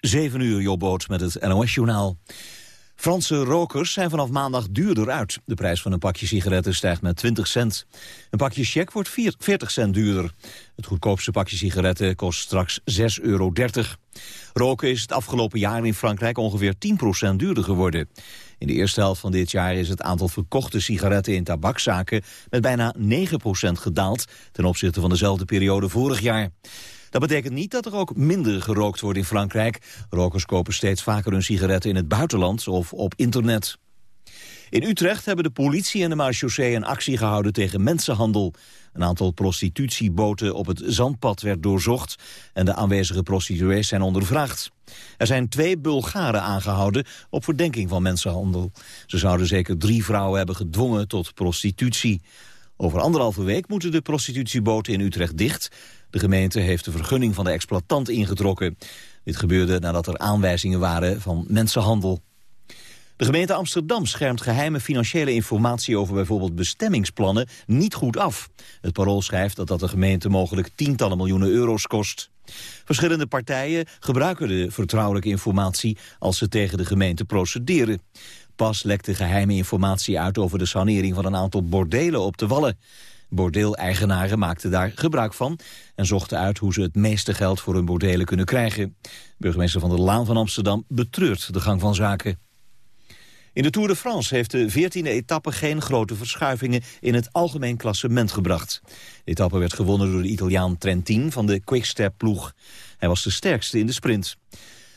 7 uur, Jobboot met het NOS-journaal. Franse rokers zijn vanaf maandag duurder uit. De prijs van een pakje sigaretten stijgt met 20 cent. Een pakje check wordt 40 cent duurder. Het goedkoopste pakje sigaretten kost straks 6,30 euro. Roken is het afgelopen jaar in Frankrijk ongeveer 10% duurder geworden. In de eerste helft van dit jaar is het aantal verkochte sigaretten in tabakzaken met bijna 9% gedaald ten opzichte van dezelfde periode vorig jaar. Dat betekent niet dat er ook minder gerookt wordt in Frankrijk. Rokers kopen steeds vaker hun sigaretten in het buitenland of op internet. In Utrecht hebben de politie en de marechaussee een actie gehouden tegen mensenhandel. Een aantal prostitutieboten op het zandpad werd doorzocht en de aanwezige prostituees zijn ondervraagd. Er zijn twee Bulgaren aangehouden op verdenking van mensenhandel. Ze zouden zeker drie vrouwen hebben gedwongen tot prostitutie. Over anderhalve week moeten de prostitutieboten in Utrecht dicht. De gemeente heeft de vergunning van de exploitant ingetrokken. Dit gebeurde nadat er aanwijzingen waren van mensenhandel. De gemeente Amsterdam schermt geheime financiële informatie over bijvoorbeeld bestemmingsplannen niet goed af. Het parool schrijft dat dat de gemeente mogelijk tientallen miljoenen euro's kost. Verschillende partijen gebruiken de vertrouwelijke informatie als ze tegen de gemeente procederen. Pas lekte geheime informatie uit over de sanering van een aantal bordelen op de Wallen. Bordeeleigenaren maakten daar gebruik van en zochten uit hoe ze het meeste geld voor hun bordelen kunnen krijgen. Burgemeester van der Laan van Amsterdam betreurt de gang van zaken. In de Tour de France heeft de 14e etappe geen grote verschuivingen in het algemeen klassement gebracht. De etappe werd gewonnen door de Italiaan Trentin van de Quickstep-ploeg. Hij was de sterkste in de sprint.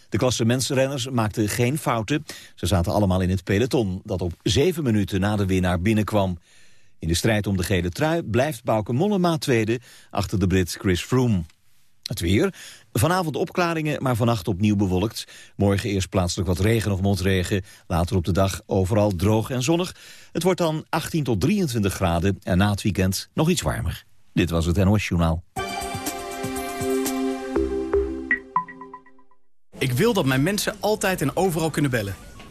De klassementsrenners maakten geen fouten. Ze zaten allemaal in het peloton, dat op zeven minuten na de winnaar binnenkwam. In de strijd om de gele trui blijft Bauke Mollema tweede... achter de Brit Chris Froome. Het weer. Vanavond opklaringen, maar vannacht opnieuw bewolkt. Morgen eerst plaatselijk wat regen of motregen. Later op de dag overal droog en zonnig. Het wordt dan 18 tot 23 graden en na het weekend nog iets warmer. Dit was het NOS Journaal. Ik wil dat mijn mensen altijd en overal kunnen bellen.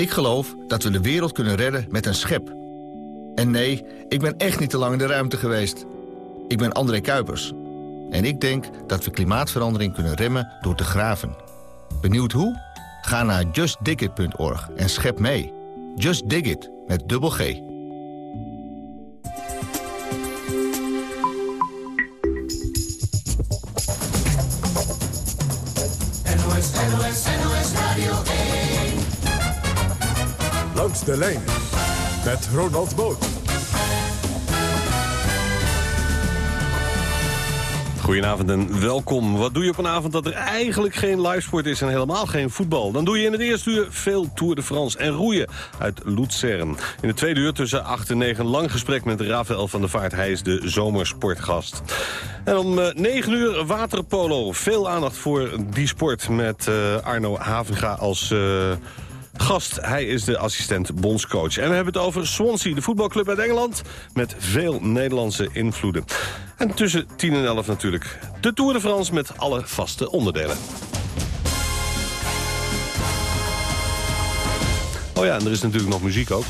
Ik geloof dat we de wereld kunnen redden met een schep. En nee, ik ben echt niet te lang in de ruimte geweest... Ik ben André Kuipers. En ik denk dat we klimaatverandering kunnen remmen door te graven. Benieuwd hoe? Ga naar justdigit.org en schep mee. Just Dig It, met dubbel G. NOS, NOS, NOS Radio 1. Langs de lijn met Ronald Boot. Goedenavond en welkom. Wat doe je op een avond dat er eigenlijk geen livesport is en helemaal geen voetbal? Dan doe je in het eerste uur veel Tour de France en roeien uit Luzern. In de tweede uur tussen 8 en 9 lang gesprek met Rafael van der Vaart. Hij is de zomersportgast. En om 9 eh, uur waterpolo. Veel aandacht voor die sport met uh, Arno Havenga als... Uh, gast. Hij is de assistent bondscoach. En we hebben het over Swansea, de voetbalclub uit Engeland... met veel Nederlandse invloeden. En tussen 10 en 11 natuurlijk de Tour de France met alle vaste onderdelen. Oh ja, en er is natuurlijk nog muziek ook.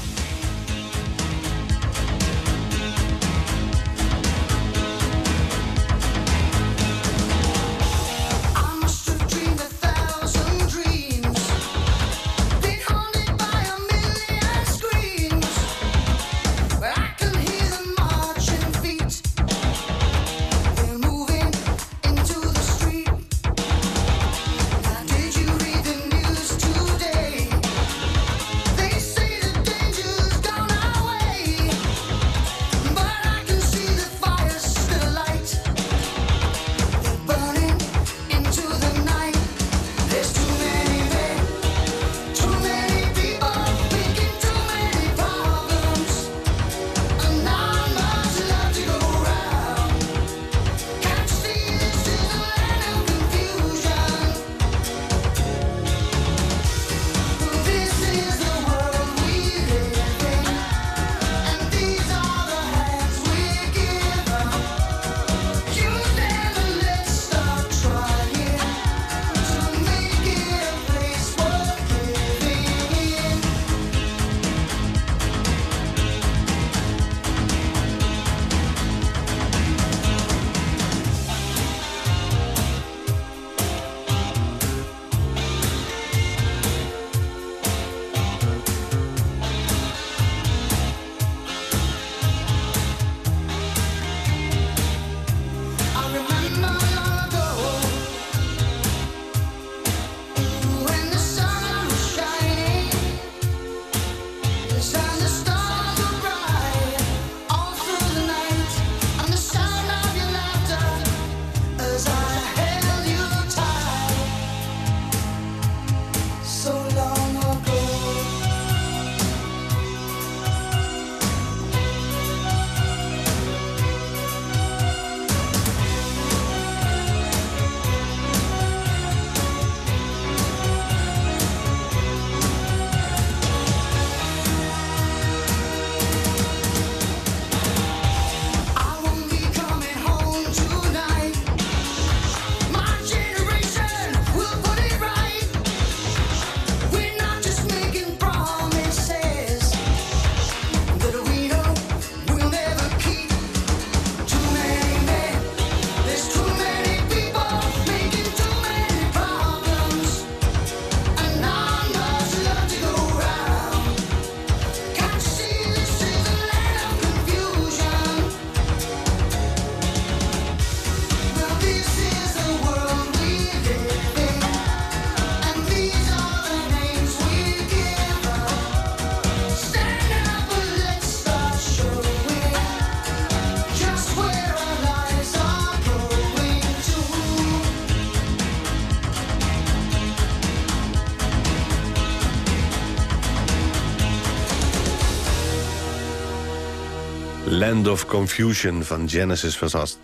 Land of Confusion van Genesis was dat.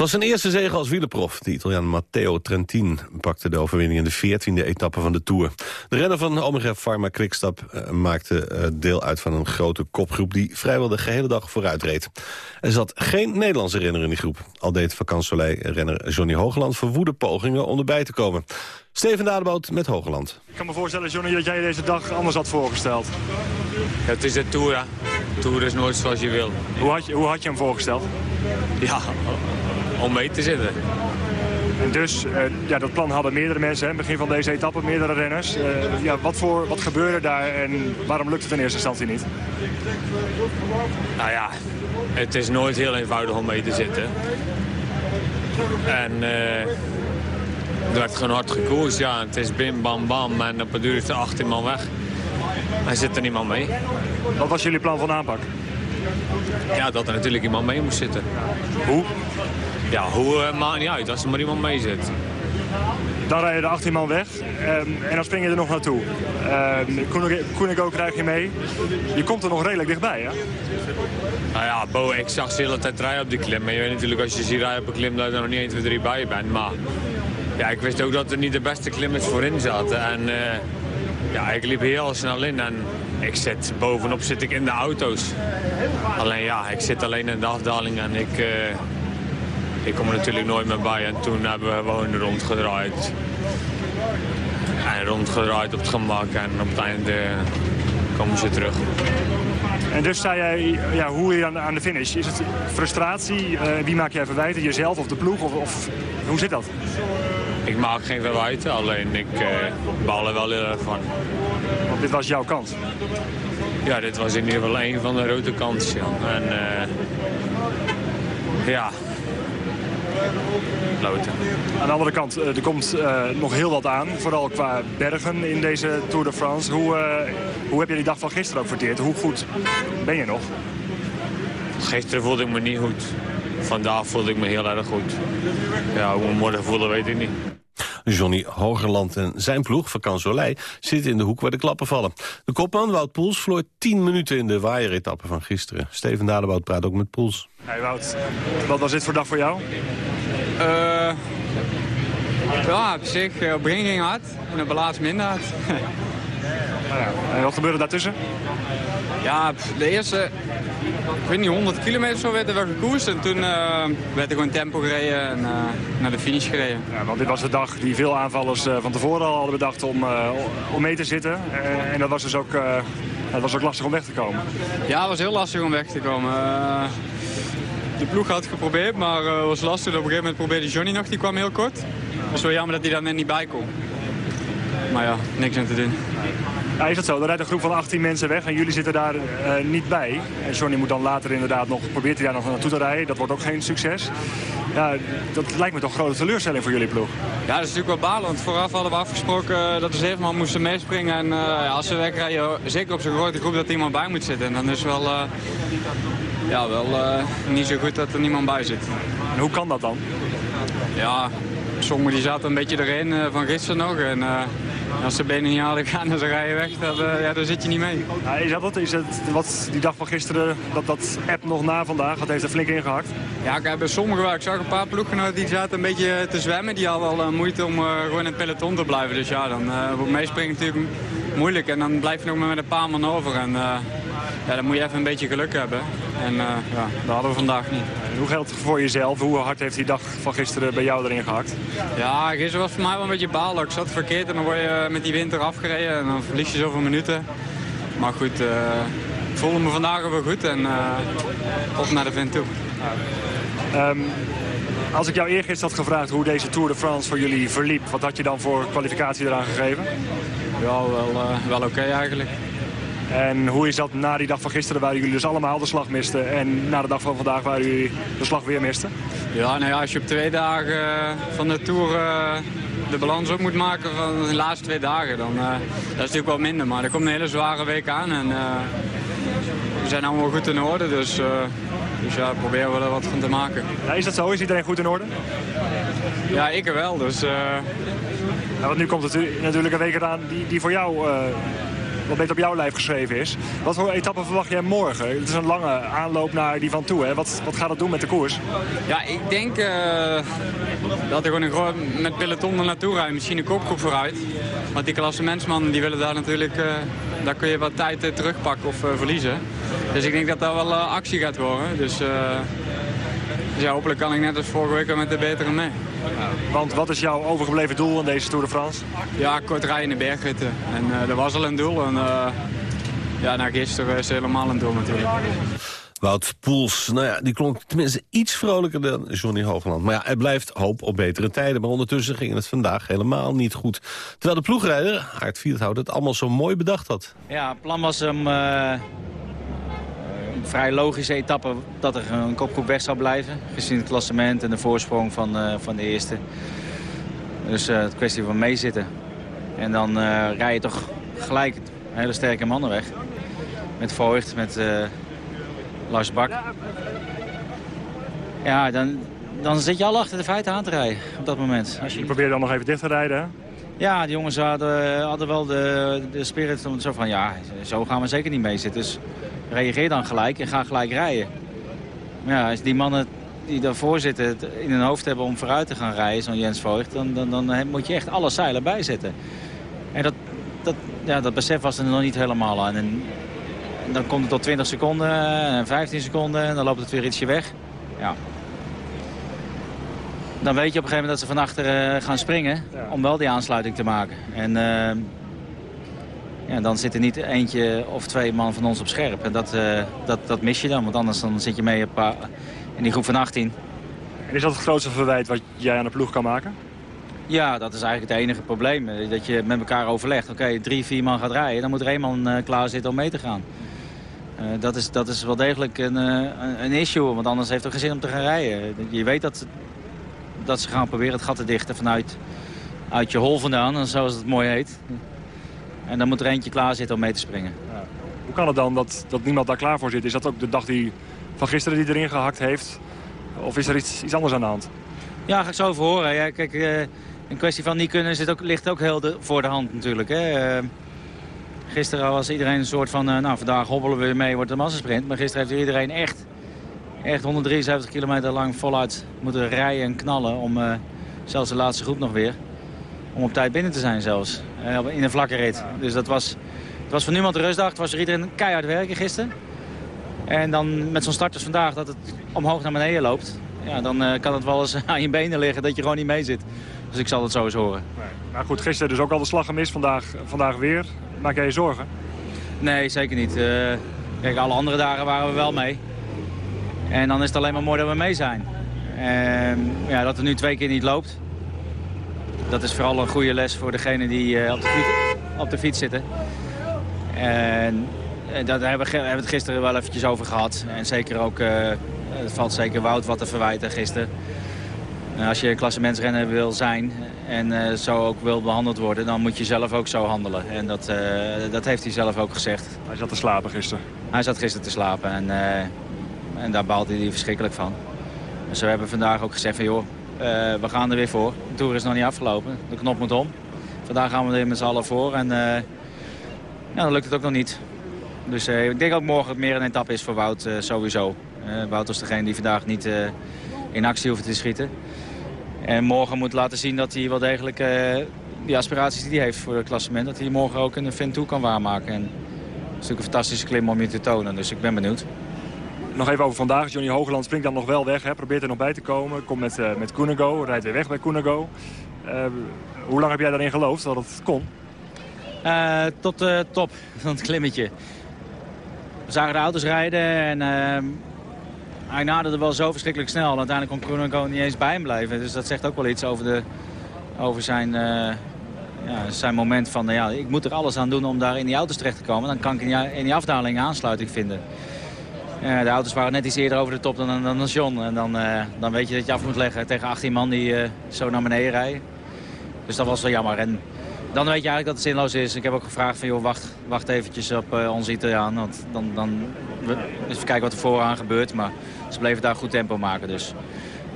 Het was zijn eerste zege als wielerprof. De Italiaan Matteo Trentin pakte de overwinning in de 14e etappe van de Tour. De renner van Omega Pharma Quickstep uh, maakte uh, deel uit van een grote kopgroep... die vrijwel de gehele dag vooruit reed. Er zat geen Nederlandse renner in die groep. Al deed vakantsoleil-renner Johnny Hoogland verwoede pogingen om erbij te komen. Steven Dadebout met Hoogland. Ik kan me voorstellen, Johnny, dat jij deze dag anders had voorgesteld. Ja, het is de Tour, hè. De Tour is nooit zoals je wil. Hoe had je, hoe had je hem voorgesteld? Ja, om mee te zitten. En dus, uh, ja, dat plan hadden meerdere mensen, hè, begin van deze etappe, meerdere renners. Uh, ja, wat, voor, wat gebeurde daar en waarom lukt het in eerste instantie niet? Nou ja, het is nooit heel eenvoudig om mee te zitten. En uh, er werd gewoon hard gekoerst, ja. Het is bim, bam, bam en op het duur is er 18 man weg. En zit er niemand mee. Wat was jullie plan van aanpak? Ja, dat er natuurlijk iemand mee moest zitten. Hoe? Ja, hoe uh, maakt niet uit als er maar iemand mee zit. Dan rijden de 18 man weg um, en dan spring je er nog naartoe. Um, Koenigo krijg je mee. Je komt er nog redelijk dichtbij, hè? Nou ja, Bo, ik zag ze de hele tijd rijden op die klim. Maar je weet natuurlijk als je ziet rijden op een klim dat je er nog niet 1, 2, 3 bij bent. Maar ja, ik wist ook dat er niet de beste klimmers voorin zaten. En uh, ja, ik liep heel snel in en ik zit bovenop zit ik in de auto's. Alleen ja, ik zit alleen in de afdaling en ik, uh, ik kom er natuurlijk nooit meer bij. En toen hebben we gewoon rondgedraaid. En rondgedraaid op het gemak en op het einde komen ze terug. En dus zei jij, ja, hoe je aan, aan de finish? Is het frustratie? Uh, wie maak jij verwijten? Jezelf of de ploeg? Of, of hoe zit dat? Ik maak geen verwijten, alleen ik uh, baal er wel heel erg van. Want dit was jouw kans? Ja, dit was in ieder geval een van de rode kansen. En uh, ja, Loten. Aan de andere kant, er komt uh, nog heel wat aan. Vooral qua bergen in deze Tour de France. Hoe, uh, hoe heb je die dag van gisteren ook verteerd? Hoe goed ben je nog? Gisteren voelde ik me niet goed. Vandaag voelde ik me heel erg goed. Ja, hoe we morgen voelen weet ik niet. Johnny Hogerland en zijn ploeg, Vakant Soleil, zitten in de hoek waar de klappen vallen. De kopman Wout Poels verloor 10 minuten in de waaieretappe van gisteren. Steven Dadebout praat ook met Poels. Hey Wout, wat was dit voor dag voor jou? Uh, ja, op zich, op het begin ging hard, en op het laatst minder hard. nou ja, en wat gebeurde daartussen? Ja, de eerste, ik weet niet, 100 kilometer zo werden we gekoerst. En toen uh, werd er gewoon tempo gereden en uh, naar de finish gereden. Ja, want dit was de dag die veel aanvallers uh, van tevoren al hadden bedacht om, om mee te zitten. en dat was dus ook, het was ook lastig om weg te komen. Ja, het was heel lastig om weg te komen. De ploeg had geprobeerd, maar het was lastig. Op een gegeven moment probeerde Johnny nog, die kwam heel kort. Het is wel jammer dat hij daar net niet bij kon. Maar ja, niks aan te doen. Ja, is dat zo? Er rijdt een groep van 18 mensen weg en jullie zitten daar uh, niet bij. En Johnny moet dan later inderdaad nog, probeert hij daar nog naartoe te rijden. Dat wordt ook geen succes. Ja, dat lijkt me toch een grote teleurstelling voor jullie ploeg. Ja, dat is natuurlijk wel balen, want vooraf hadden we afgesproken dat we zeven man moesten meespringen. En uh, als we wegrijden, zeker op zo'n grote groep, dat er iemand bij moet zitten. En dan is wel, uh, ja, wel niet zo goed dat er niemand bij zit. En hoe kan dat dan? Ja, sommigen die zaten een beetje erin van gisteren nog. En, als ze benen niet halen gaan en ze rijden weg, uh, ja, dan zit je niet mee. Ja, is dat het? Is het wat die dag van gisteren, dat, dat app nog na vandaag, dat heeft er flink ingehakt? Ja, ik heb sommigen wel. Ik zag een paar ploeggenoten die zaten een beetje te zwemmen. Die hadden al moeite om gewoon in het peloton te blijven. Dus ja, dan wordt meespringen natuurlijk moeilijk. En dan blijf je nog maar met een paar man over. En ja, dan moet je even een beetje geluk hebben. En ja, dat hadden we vandaag niet. Hoe geldt het voor jezelf? Hoe hard heeft die dag van gisteren bij jou erin gehakt? Ja, gisteren was voor mij wel een beetje balen. Ik zat verkeerd en dan word je met die winter afgereden. En dan verlies je zoveel minuten. Maar goed, uh, ik voelde me vandaag wel goed en uh, op naar de vent toe. Um, als ik jou eergisteren had gevraagd hoe deze Tour de France voor jullie verliep... wat had je dan voor kwalificatie eraan gegeven? Ja, wel, uh, wel oké okay eigenlijk. En hoe is dat na die dag van gisteren waar jullie dus allemaal de slag misten... en na de dag van vandaag waar jullie de slag weer misten? Ja, nou ja, als je op twee dagen van de Tour uh, de balans op moet maken van de laatste twee dagen... dan uh, dat is natuurlijk wel minder. Maar er komt een hele zware week aan en uh, we zijn allemaal goed in orde. Dus, dus ja, proberen we er wat van te maken. Ja, is dat zo? Is iedereen goed in orde? Ja, ik er wel. Dus, ja, want nu komt het natuurlijk een week eraan die, die voor jou wat beter op jouw lijf geschreven is. Wat voor etappe verwacht jij morgen? Het is een lange aanloop naar die van toe. Hè? Wat, wat gaat dat doen met de koers? Ja, ik denk uh, dat er gewoon een met peloton er naartoe rijden. Misschien een kopgroep vooruit. Want die klassementsmannen die willen daar natuurlijk... Uh, daar kun je wat tijd terugpakken of verliezen. Dus ik denk dat daar wel actie gaat worden. Dus, dus ja, hopelijk kan ik net als vorige week met de betere mee. Want wat is jouw overgebleven doel in deze Tour de France? Ja, kort rijden in de berghutten. En uh, dat was al een doel. En uh, ja, na gisteren is helemaal een doel natuurlijk. Wout Poels, nou ja, die klonk tenminste iets vrolijker dan Johnny Hoogland. Maar ja, er blijft hoop op betere tijden. Maar ondertussen ging het vandaag helemaal niet goed. Terwijl de ploegrijder, Aard Vierthout, het allemaal zo mooi bedacht had. Ja, het plan was hem... Uh vrij logische etappe dat er een kopgroep weg zou blijven. Gezien het klassement en de voorsprong van, uh, van de eerste. Dus uh, het kwestie van meezitten. En dan uh, rij je toch gelijk hele sterke mannen weg. Met Voigt, met Lars Bak. Ja, dan, dan zit je al achter de feiten aan te rijden op dat moment. Als je, je probeert dan nog even dicht te rijden, hè? Ja, de jongens hadden, hadden wel de, de spirit om zo van, ja, zo gaan we zeker niet mee zitten. Dus reageer dan gelijk en ga gelijk rijden. Ja, als die mannen die daarvoor zitten in hun hoofd hebben om vooruit te gaan rijden, zo'n Jens Voigt, dan, dan, dan moet je echt alle zeilen bijzetten. En dat, dat, ja, dat besef was er nog niet helemaal aan. En, dan komt het tot 20 seconden en 15 seconden en dan loopt het weer ietsje weg. Ja. Dan weet je op een gegeven moment dat ze van achter uh, gaan springen om wel die aansluiting te maken. En uh, ja, dan zit er niet eentje of twee man van ons op scherp. En dat, uh, dat, dat mis je dan, want anders dan zit je mee op, in die groep van 18. En is dat het grootste verwijt wat jij aan de ploeg kan maken? Ja, dat is eigenlijk het enige probleem. Dat je met elkaar overlegt. Oké, drie, vier man gaat rijden. Dan moet er één man uh, klaar zitten om mee te gaan. Uh, dat, is, dat is wel degelijk een, een issue. Want anders heeft het geen zin om te gaan rijden. Je weet dat, dat ze gaan proberen het gat te dichten vanuit uit je hol vandaan. Zoals het mooi heet. En dan moet er eentje klaar zitten om mee te springen. Ja. Hoe kan het dan dat, dat niemand daar klaar voor zit? Is dat ook de dag die, van gisteren die erin gehakt heeft? Of is er iets, iets anders aan de hand? Ja, ga ik zo over horen. Ja, kijk, uh, een kwestie van niet kunnen zit ook, ligt ook heel de, voor de hand natuurlijk. Hè. Uh, gisteren was iedereen een soort van, uh, nou vandaag hobbelen we weer mee, wordt een massasprint. Maar gisteren heeft iedereen echt, echt 173 kilometer lang voluit moeten rijden en knallen om zelfs de laatste groep nog weer om op tijd binnen te zijn zelfs. Eh, in een vlakke rit. Dus dat was, het was voor niemand de rustdag. Het was er iedereen keihard werken gisteren. En dan met zo'n starters vandaag dat het omhoog naar beneden loopt. Ja, dan uh, kan het wel eens aan je benen liggen dat je gewoon niet mee zit. Dus ik zal het zo eens horen. Nee. Maar goed, gisteren dus ook al de slag gemist. Vandaag, vandaag weer. Maak jij je zorgen? Nee, zeker niet. Uh, kijk, alle andere dagen waren we wel mee. En dan is het alleen maar mooi dat we mee zijn. En ja, dat het nu twee keer niet loopt dat is vooral een goede les voor degene die uh, op, de fiets, op de fiets zitten. En, en daar hebben we, het gisteren wel eventjes over gehad. En zeker ook, uh, het valt zeker Wout wat te verwijten gisteren. als je klassementsrenner wil zijn en uh, zo ook wil behandeld worden... dan moet je zelf ook zo handelen. En dat, dat heeft hij zelf ook gezegd. Hij zat te slapen gisteren? Hij zat gisteren te slapen en, en daar baalde hij verschrikkelijk van. Dus we hebben vandaag ook gezegd joh, uh, we gaan er weer voor. De Tour is nog niet afgelopen. De knop moet om. Vandaag gaan we er met z'n allen voor. En uh, ja, dan lukt het ook nog niet. Dus uh, ik denk ook morgen meer een etappe is voor Wout sowieso. Wout is degene die vandaag niet in actie hoeft te schieten. En morgen moet laten zien dat hij wel degelijk die aspiraties die hij heeft voor het klassement... dat hij morgen ook een Ventoux kan waarmaken. En het is natuurlijk een fantastische klim om je te tonen. Dus ik ben benieuwd. Nog even over vandaag. Johnny Hogeland springt dan nog wel weg. Hè? Probeert er nog bij te komen. Komt met, uh, met Koenego. Rijdt weer weg bij Koenego. Uh, hoe lang heb jij daarin geloofd dat het kon? Uh, tot de top van het klimmetje. We zagen de auto's rijden en hij naderde wel zo verschrikkelijk snel. Uiteindelijk kon Koenego niet eens bij hem blijven. Dus dat zegt ook wel iets over, de, over zijn, ja, zijn moment van... ja, ik moet er alles aan doen om daar in die auto's terecht te komen. Dan kan ik in die, in die afdaling aansluiting vinden. De auto's waren net iets eerder over de top dan, dan, John. En dan, uh, dan weet je dat je af moet leggen tegen 18 man die uh, zo naar beneden rijden. Dus dat was wel jammer. En dan weet je eigenlijk dat het zinloos is. Ik heb ook gevraagd van, joh, wacht, wacht eventjes op onze Italiaan. Want dan, dan even kijken wat er vooraan gebeurt. Maar ze bleven daar goed tempo maken. Dus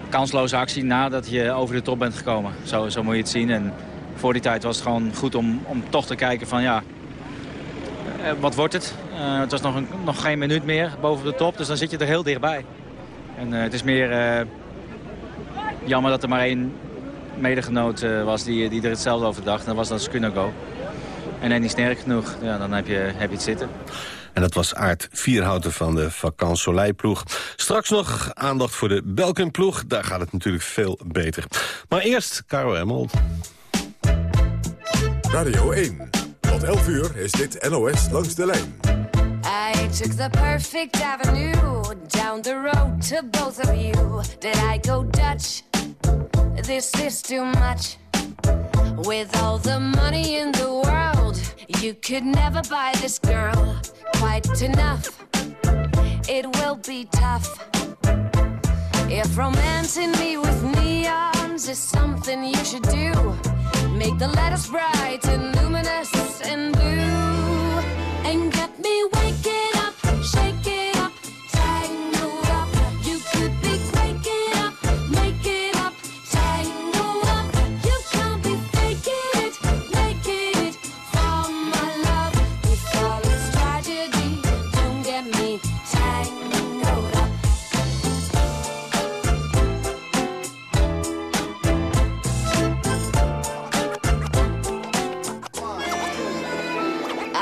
kansloze actie nadat je over de top bent gekomen. Zo, zo moet je het zien. En voor die tijd was het gewoon goed om, om toch te kijken van, ja... wat wordt het? Uh, het was nog, een, nog geen minuut meer boven de top, dus dan zit je er heel dichtbij. En het is meer jammer dat er maar één medegenoot was die, die er hetzelfde over dacht. dat was dan Skunago. En hij niet sterk genoeg, ja, dan heb je, heb je het zitten. En dat was Aard Vierhouten van de Vakant Soleil-ploeg. Straks nog aandacht voor de Belkin-ploeg. Daar gaat het natuurlijk veel beter. Maar eerst Caro Emerald. Radio 1. Tot 11 uur is dit NOS langs de lijn. I took the perfect avenue down the road to both of you. Did I go Dutch? This is too much. With all the money in the world, you could never buy this girl quite enough. It will be tough. If romancing me with neons is something you should do, make the letters bright and luminous and blue, and get me waking up, shaking.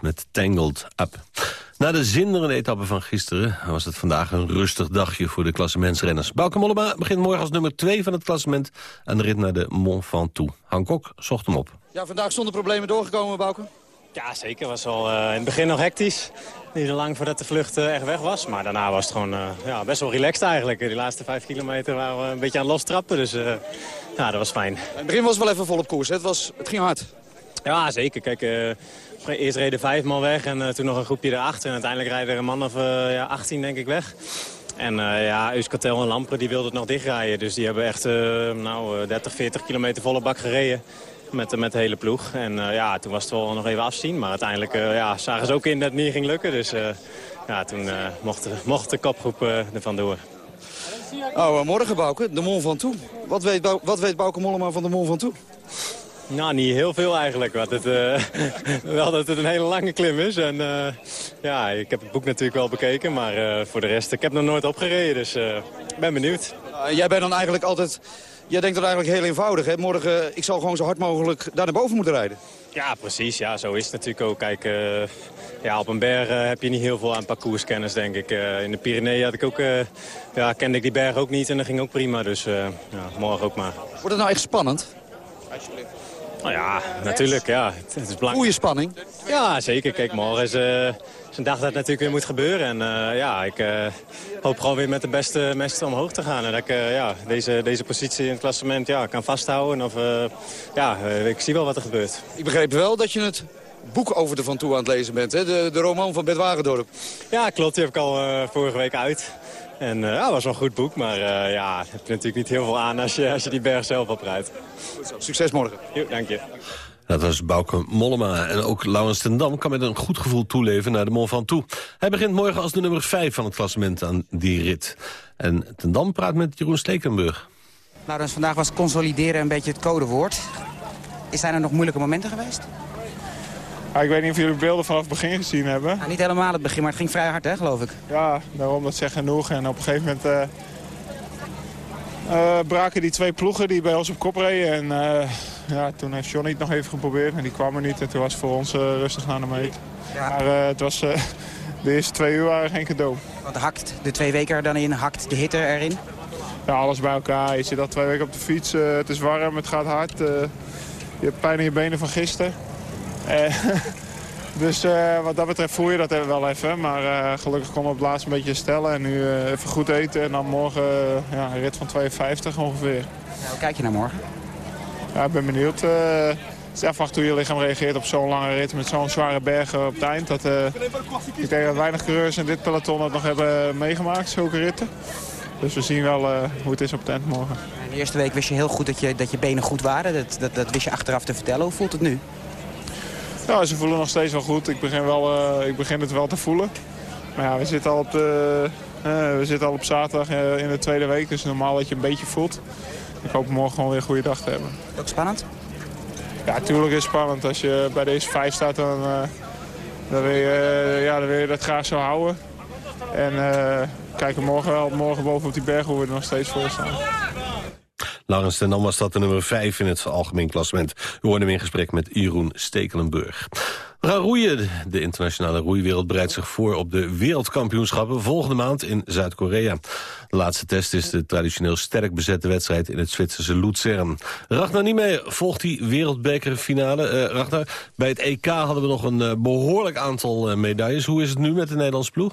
met Tangled Up. Na de zinderende etappe van gisteren was het vandaag een rustig dagje voor de klassementsrenners. Bauke Mollema begint morgen als nummer 2 van het klassement aan de rit naar de Mont Ventoux. Hancock zocht hem op. Ja, vandaag zonder problemen doorgekomen, Bauke? Ja, zeker. Het was al uh, in het begin nog hectisch. Niet zo lang voordat de vlucht uh, echt weg was. Maar daarna was het gewoon uh, ja, best wel relaxed eigenlijk. Die laatste vijf kilometer waren we een beetje aan los trappen. Dus ja, dat was fijn. In het begin was het wel even vol op koers. Hè? Het, was, het ging hard. Ja, zeker. Kijk, Eerst reden vijf man weg en uh, toen nog een groepje erachter. En uiteindelijk rijden er een man of uh, ja, 18 denk ik weg. En uh, ja, Euskartel en Lampre die wilden het nog dichtrijden. Dus die hebben echt nou, 30, 40 kilometer volle bak gereden. Met, met de hele ploeg. En ja, toen was het wel nog even afzien. Maar uiteindelijk ja, zagen ze ook in dat het niet ging lukken. Dus ja, toen mocht, mocht de kopgroep ervan door. Oh, morgen Bouke, de Mont Ventoux. Wat weet, wat weet Bouke Mollema van de Mont Ventoux? Nou, niet heel veel eigenlijk. Want het, uh, wel dat het een hele lange klim is. En uh, ja, ik heb het boek natuurlijk wel bekeken. Maar uh, voor de rest, ik heb nog nooit opgereden. Dus ik ben benieuwd. jij bent dan eigenlijk altijd... Jij denkt dan eigenlijk heel eenvoudig, hè? Morgen, ik zal gewoon zo hard mogelijk daar naar boven moeten rijden. Ja, precies. Ja, zo is het natuurlijk ook. Kijk, ja, op een berg heb je niet heel veel aan parcourskennis, denk ik. in de Pyreneeën had ik ook, ja, kende ik die berg ook niet en dat ging ook prima. Dus ja, morgen ook maar. Wordt het nou echt spannend? Nou ja, natuurlijk. Ja. Het, is belangrijk. Goede spanning? Ja, zeker. Kijk, morgen is, uh, een dag dat het natuurlijk weer moet gebeuren. En uh, ja, ik uh, hoop gewoon weer met de beste mensen omhoog te gaan. En dat ik ja, deze, deze positie in het klassement ja, kan vasthouden. Of, ja, ik zie wel wat er gebeurt. Ik begreep wel dat je het boek over de Van Toe aan het lezen bent, hè? De, de roman van Bert Wagendorp. Ja, klopt. Die heb ik al vorige week uit. En uh, ja, was wel een goed boek, maar uh, ja, heb je natuurlijk niet heel veel aan als je, als je die berg zelf oprijdt. Succes morgen. Jo, dank je. Dat was Bouke Mollema. En ook Laurens ten Dam kan met een goed gevoel toeleven naar de Mont Ventoux. Hij begint morgen als de nummer 5 van het klassement aan die rit. En ten Dam praat met Jeroen Stekenburg. Laurens, vandaag was consolideren een beetje het codewoord. Is zijn er nog moeilijke momenten geweest? Ja, ik weet niet of jullie beelden vanaf het begin gezien hebben. Ja, niet helemaal het begin, maar het ging vrij hard, hè, geloof ik. Ja, daarom dat zegt genoeg. En op een gegeven moment uh, uh, braken die twee ploegen die bij ons op kop reden. En uh, ja, toen heeft Johnny het nog even geprobeerd. En die kwam er niet. En toen was het voor ons rustig naar de meet. Ja. Maar het was, de eerste twee uur waren geen cadeau. Want hakt de twee weken er dan in, hakt de hitte erin? Ja, alles bij elkaar. Je zit al twee weken op de fiets. het is warm, het gaat hard. je hebt pijn in je benen van gisteren. Eh, dus uh, wat dat betreft voel je dat wel even. Maar uh, gelukkig kon we op het laatst een beetje stellen. En nu even goed eten. En dan morgen ja, een rit van 52 ongeveer. Hoe kijk je naar morgen? Ja, ik ben benieuwd. het is afwachten hoe je lichaam reageert op zo'n lange rit. Met zo'n zware bergen op het eind. Dat, ik denk dat weinig coureurs in dit peloton dat nog hebben meegemaakt. Zulke ritten. Dus we zien wel hoe het is op tent morgen. In de eerste week wist je heel goed dat je, dat je benen goed waren. Dat, dat, dat wist je achteraf te vertellen. Hoe voelt het nu? Ja, ze voelen nog steeds wel goed. Ik begin, wel, uh, ik begin het wel te voelen. Maar ja, we zitten al op, de, uh, we zitten al op zaterdag uh, in de tweede week. Dus normaal dat je een beetje voelt. Ik hoop morgen gewoon weer een goede dag te hebben. Ook spannend? Ja, natuurlijk is het spannend. Als je bij deze vijf staat, dan, dan, wil, je, ja, dan wil je dat graag zo houden. En kijken morgen wel morgen boven op die berg hoe we er nog steeds voor staan. Laurens ten Dam was dat de nummer 5 in het algemeen klassement. We hoorden hem in gesprek met Jeroen Stekelenburg. We gaan roeien. De internationale roeiwereld bereidt zich voor op de wereldkampioenschappen volgende maand in Zuid-Korea. De laatste test is de traditioneel sterk bezette wedstrijd in het Zwitserse Luzern. Ragnar Niemeyer volgt die wereldbekerfinale. Uh, Ragnar, bij het EK hadden we nog een uh, behoorlijk aantal uh, medailles. Hoe is het nu met de Nederlandse ploeg?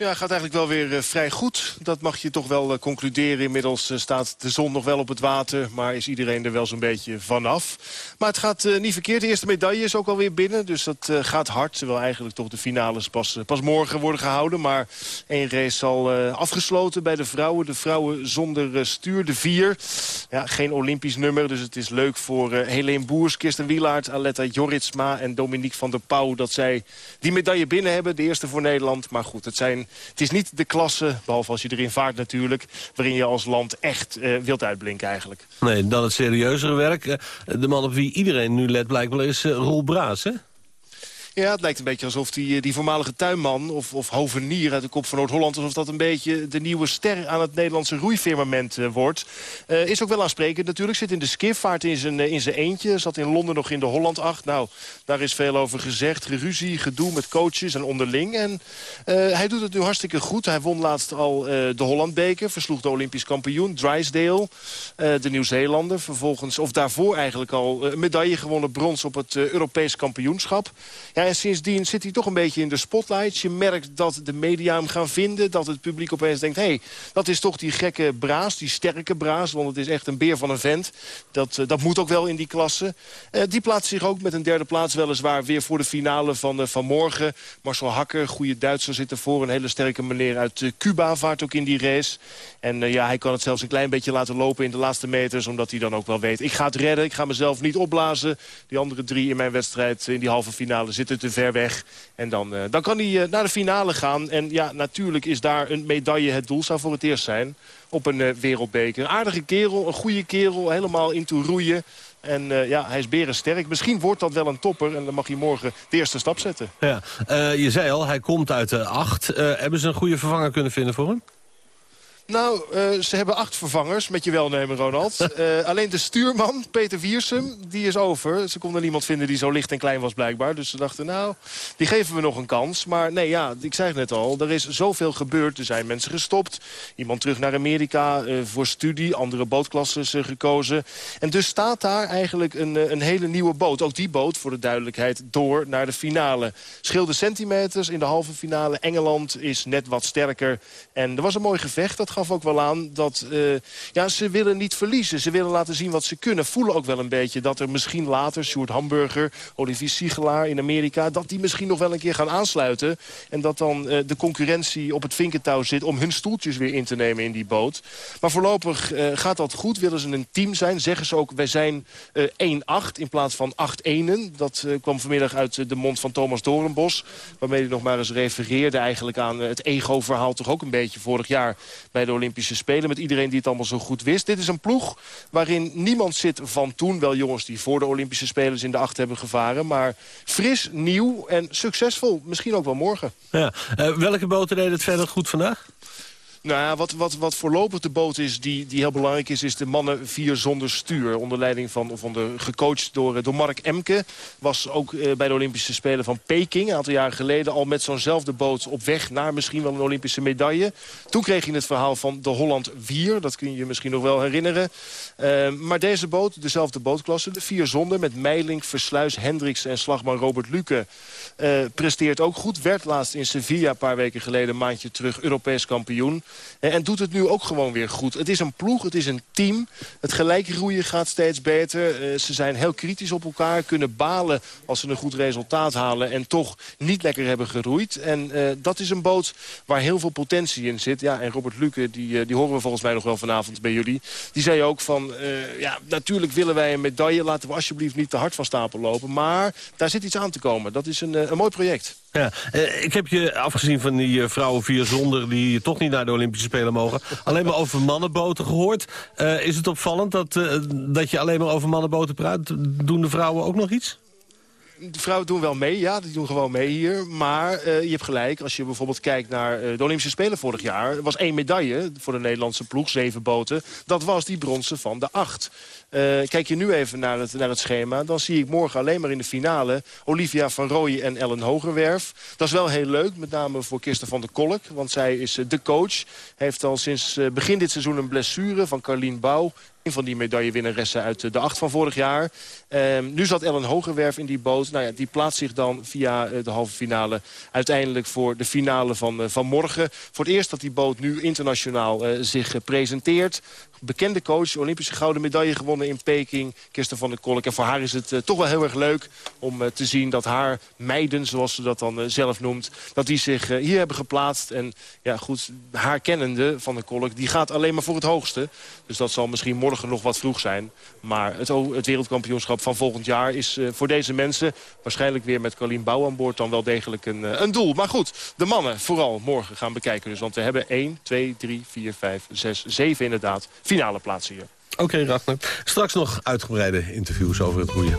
Ja, gaat eigenlijk wel weer uh, vrij goed. Dat mag je toch wel uh, concluderen. Inmiddels uh, staat de zon nog wel op het water. Maar is iedereen er wel zo'n beetje vanaf. Maar het gaat niet verkeerd. De eerste medaille is ook alweer binnen. Dus dat gaat hard. Terwijl eigenlijk toch de finales pas, pas morgen worden gehouden. Maar één race al afgesloten bij de vrouwen. De vrouwen zonder stuur. De vier. Ja, geen Olympisch nummer. Dus het is leuk voor Helene Boers, Kirsten Wielaert, Aletta Joritsma en Dominique van der Pauw. Dat zij die medaille binnen hebben. De eerste voor Nederland. Maar goed, het zijn het is niet de klasse, behalve als je erin vaart natuurlijk... waarin je als land echt uh, wilt uitblinken eigenlijk. Nee, dan het serieuzere werk. Eh, de man op wie iedereen nu let blijkbaar is uh, Roel Braas? Ja, het lijkt een beetje alsof die, die voormalige tuinman of, of hovenier uit de kop van Noord-Holland... alsof dat een beetje de nieuwe ster aan het Nederlandse roeifirmament uh, wordt. Uh, is ook wel aansprekend natuurlijk. Zit in de skifvaart in zijn, in zijn eentje. Zat in Londen nog in de Holland 8. Nou, daar is veel over gezegd. Ruzie, gedoe met coaches en onderling. En hij doet het nu hartstikke goed. Hij won laatst al de Hollandbeker. Versloeg de Olympisch kampioen Drysdale, de Nieuw-Zeelander. Vervolgens, of daarvoor eigenlijk al, medaille gewonnen brons op het Europees kampioenschap. Ja, en sindsdien zit hij toch een beetje in de spotlight. Je merkt dat de media hem gaan vinden. Dat het publiek opeens denkt... hé, hey, dat is toch die gekke braas, die sterke braas. Want het is echt een beer van een vent. Dat, uh, dat moet ook wel in die klasse. Uh, die plaatst zich ook met een derde plaats weliswaar... weer voor de finale van, uh, morgen. Marcel Hakker, goede Duitser, zit ervoor. Een hele sterke meneer uit Cuba vaart ook in die race. En ja, hij kan het zelfs een klein beetje laten lopen in de laatste meters... omdat hij dan ook wel weet, ik ga het redden. Ik ga mezelf niet opblazen. Die andere drie in mijn wedstrijd in die halve finale zitten te ver weg. En dan, uh, dan kan hij uh, naar de finale gaan. En ja, natuurlijk is daar een medaille het doel. Zou voor het eerst zijn op een uh, wereldbeker. aardige kerel, een goede kerel. Helemaal into roeien. En ja, hij is berensterk. Misschien wordt dat wel een topper. En dan mag hij morgen de eerste stap zetten. Ja, uh, je zei al, hij komt uit de acht. Hebben ze een goede vervanger kunnen vinden voor hem? Nou, uh, ze hebben acht vervangers, met je welnemen, Ronald. Uh, alleen de stuurman, Peter Wiersum, die is over. Ze konden niemand vinden die zo licht en klein was blijkbaar. Dus ze dachten, nou, die geven we nog een kans. Maar nee, ja, ik zei het net al, er is zoveel gebeurd. Er zijn mensen gestopt. Iemand terug naar Amerika uh, voor studie. Andere bootklasses gekozen. En dus staat daar eigenlijk een, een hele nieuwe boot. Ook die boot, voor de duidelijkheid, door naar de finale. Scheelde centimeters in de halve finale. Engeland is net wat sterker. En er was een mooi gevecht. Dat gaf ook wel aan dat uh, ja, ze willen niet verliezen. Ze willen laten zien wat ze kunnen. Voelen ook wel een beetje dat er misschien later... Sjoerd Hamburger, Olivier Siegelaar in Amerika... dat die misschien nog wel een keer gaan aansluiten. En dat dan uh, de concurrentie op het vinkentouw zit... om hun stoeltjes weer in te nemen in die boot. Maar voorlopig uh, gaat dat goed. Willen ze een team zijn. Zeggen ze ook, wij zijn 1-8 in plaats van 8-1. Dat kwam vanmiddag uit de mond van Thomas Dorenbos. Waarmee hij nog maar eens refereerde eigenlijk aan het ego-verhaal... toch ook een beetje vorig jaar de Olympische Spelen. Met iedereen die het allemaal zo goed wist. Dit is een ploeg waarin niemand zit van toen. Wel jongens die voor de Olympische Spelen in de acht hebben gevaren. Maar fris, nieuw en succesvol. Misschien ook wel morgen. Ja. Uh, welke boten deden het verder goed vandaag? Nou wat, wat, wat voorlopig de boot is die, die heel belangrijk is... is de mannen vier zonder stuur. Onder leiding van, of onder, gecoacht door, door Mark Emke. Was ook uh, bij de Olympische Spelen van Peking... een aantal jaren geleden al met zo'nzelfde boot op weg... naar misschien wel een Olympische medaille. Toen kreeg je het verhaal van de Holland Wier. Dat kun je je misschien nog wel herinneren. Uh, maar deze boot, dezelfde bootklasse, de vier zonder... met Meilink, Versluis, Hendricks en slagman Robert Luke... Uh, presteert ook goed. Werd laatst in Sevilla een paar weken geleden... een maandje terug Europees kampioen. En doet het nu ook gewoon weer goed. Het is een ploeg, het is een team. Het gelijkroeien gaat steeds beter. Uh, ze zijn heel kritisch op elkaar. Kunnen balen als ze een goed resultaat halen. En toch niet lekker hebben geroeid. En uh, dat is een boot waar heel veel potentie in zit. Ja, en Robert Luke, die, die horen we volgens mij nog wel vanavond bij jullie. Die zei ook van, ja, natuurlijk willen wij een medaille. Laten we alsjeblieft niet te hard van stapel lopen. Maar daar zit iets aan te komen. Dat is een, een mooi project. Ja, uh, ik heb je, afgezien van die uh, vrouwen vier zonder... die toch niet naar de Olympische Spelen mogen... alleen maar over mannenboten gehoord. Uh, is het opvallend dat, dat je alleen maar over mannenboten praat? Doen de vrouwen ook nog iets? de vrouwen doen wel mee, ja, die doen gewoon mee hier. Maar je hebt gelijk, als je bijvoorbeeld kijkt naar de Olympische Spelen vorig jaar... er was één medaille voor de Nederlandse ploeg, zeven boten. Dat was die bronzen van de acht. Uh, kijk je nu even naar het, naar het schema... dan zie ik morgen alleen maar in de finale... Olivia van Rooij en Ellen Hogerwerf. Dat is wel heel leuk, met name voor Kirsten van der Kolk. Want zij is de coach. Heeft al sinds begin dit seizoen een blessure van Carlien Bouw een van die medaillewinnaressen uit de acht van vorig jaar. Um, nu zat Ellen Hogerwerf in die boot. Nou ja, die plaatst zich dan via de halve finale uiteindelijk voor de finale van, van morgen. Voor het eerst dat die boot nu internationaal zich presenteert bekende coach, Olympische gouden medaille gewonnen in Peking, Kirsten van der Kolk. En voor haar is het uh, toch wel heel erg leuk om uh, te zien dat haar meiden, zoals ze dat dan uh, zelf noemt, dat die zich hier hebben geplaatst. En ja, goed, haar kennende van der Kolk, die gaat alleen maar voor het hoogste. Dus dat zal misschien morgen nog wat vroeg zijn. Maar het, het wereldkampioenschap van volgend jaar is voor deze mensen, waarschijnlijk weer met Carlien Bouw aan boord, dan wel degelijk een, een doel. Maar goed, de mannen vooral morgen gaan bekijken. Dus, want we hebben 1, 2, 3, 4, 5, 6, 7 inderdaad finale plaatsen hier. Oké, okay, Ragnar. Straks nog uitgebreide interviews over het roeien.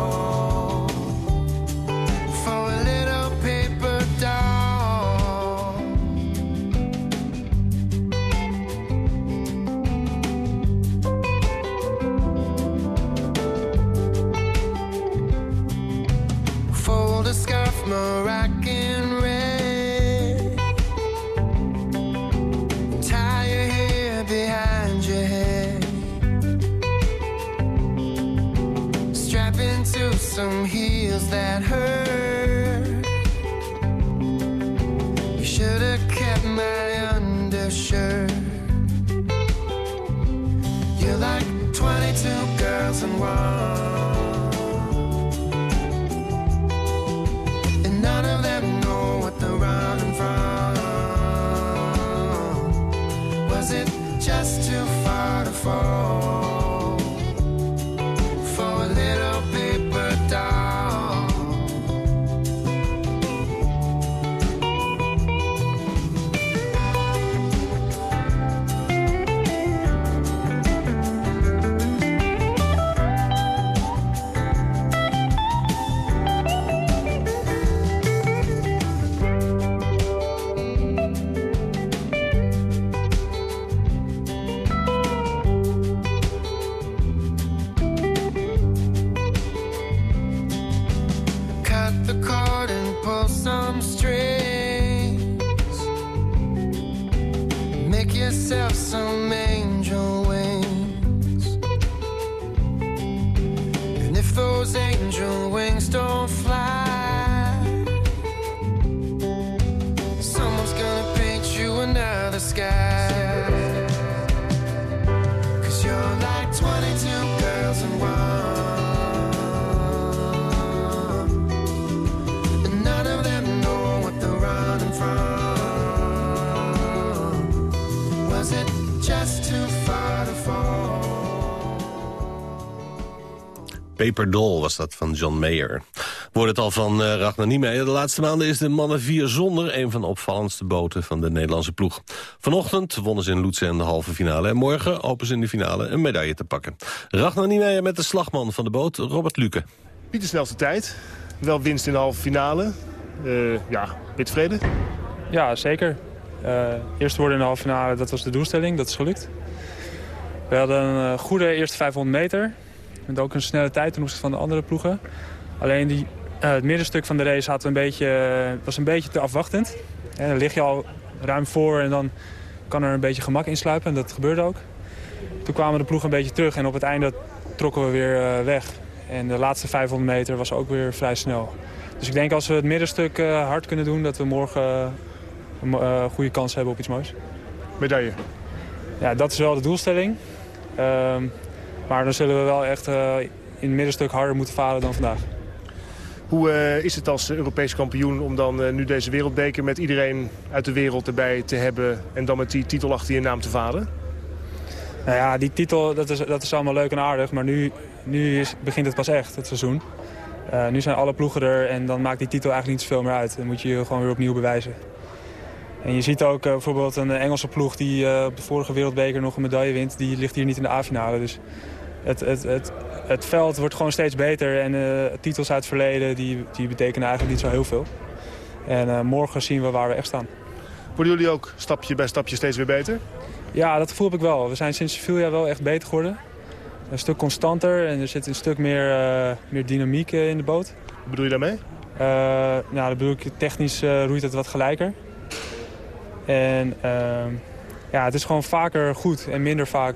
Another sky. Cause you're like 22 girls in one. And none of them know what they're running from. Paper Doll was dat van John Mayer. Wordt het al van uh, Ragnar Niemeyer. De laatste maanden is de mannen 4 zonder een van de opvallendste boten van de Nederlandse ploeg. Vanochtend wonnen ze in Lutsen de halve finale. En morgen hopen ze in de finale een medaille te pakken. Ragnar Niemeyer met de slagman van de boot, Robert Luke. Niet de snelste tijd. Wel winst in de halve finale. Uh, ja, ben je tevreden? Ja, zeker. Uh, eerst worden in de halve finale, dat was de doelstelling. Dat is gelukt. We hadden een goede eerste 500 meter. Met ook een snelle tijd ten opzichte van de andere ploegen. Alleen die, het middenstuk van de race had een beetje, was een beetje te afwachtend. En dan lig je al ruim voor en dan kan er een beetje gemak insluipen. En dat gebeurde ook. Toen kwamen de ploegen een beetje terug en op het einde trokken we weer weg. En de laatste 500 meter was ook weer vrij snel. Dus ik denk als we het middenstuk hard kunnen doen... dat we morgen een goede kans hebben op iets moois. Medaille? Ja, dat is wel de doelstelling. Uh, maar dan zullen we wel echt uh, in het middenstuk harder moeten varen dan vandaag. Hoe uh, is het als Europees kampioen om dan uh, nu deze wereldbeker met iedereen uit de wereld erbij te hebben... en dan met die titel achter je naam te varen? Nou ja, die titel dat is, dat is allemaal leuk en aardig, maar nu, nu begint het pas echt, het seizoen. Uh, nu zijn alle ploegen er en dan maakt die titel eigenlijk niet zoveel meer uit. Dan moet je je gewoon weer opnieuw bewijzen. En je ziet ook bijvoorbeeld een Engelse ploeg die op de vorige wereldbeker nog een medaille wint. Die ligt hier niet in de A-finale. Dus het, het, het, het veld wordt gewoon steeds beter. En uh, titels uit het verleden die, die betekenen eigenlijk niet zo heel veel. En morgen zien we waar we echt staan. Worden jullie ook stapje bij stapje steeds weer beter? Ja, dat gevoel heb ik wel. We zijn sinds veel jaar wel echt beter geworden. Een stuk constanter en er zit een stuk meer, meer dynamiek in de boot. Wat bedoel je daarmee? nou, dat bedoel ik, technisch roeit het wat gelijker. En uh, ja, het is gewoon vaker goed en minder vaak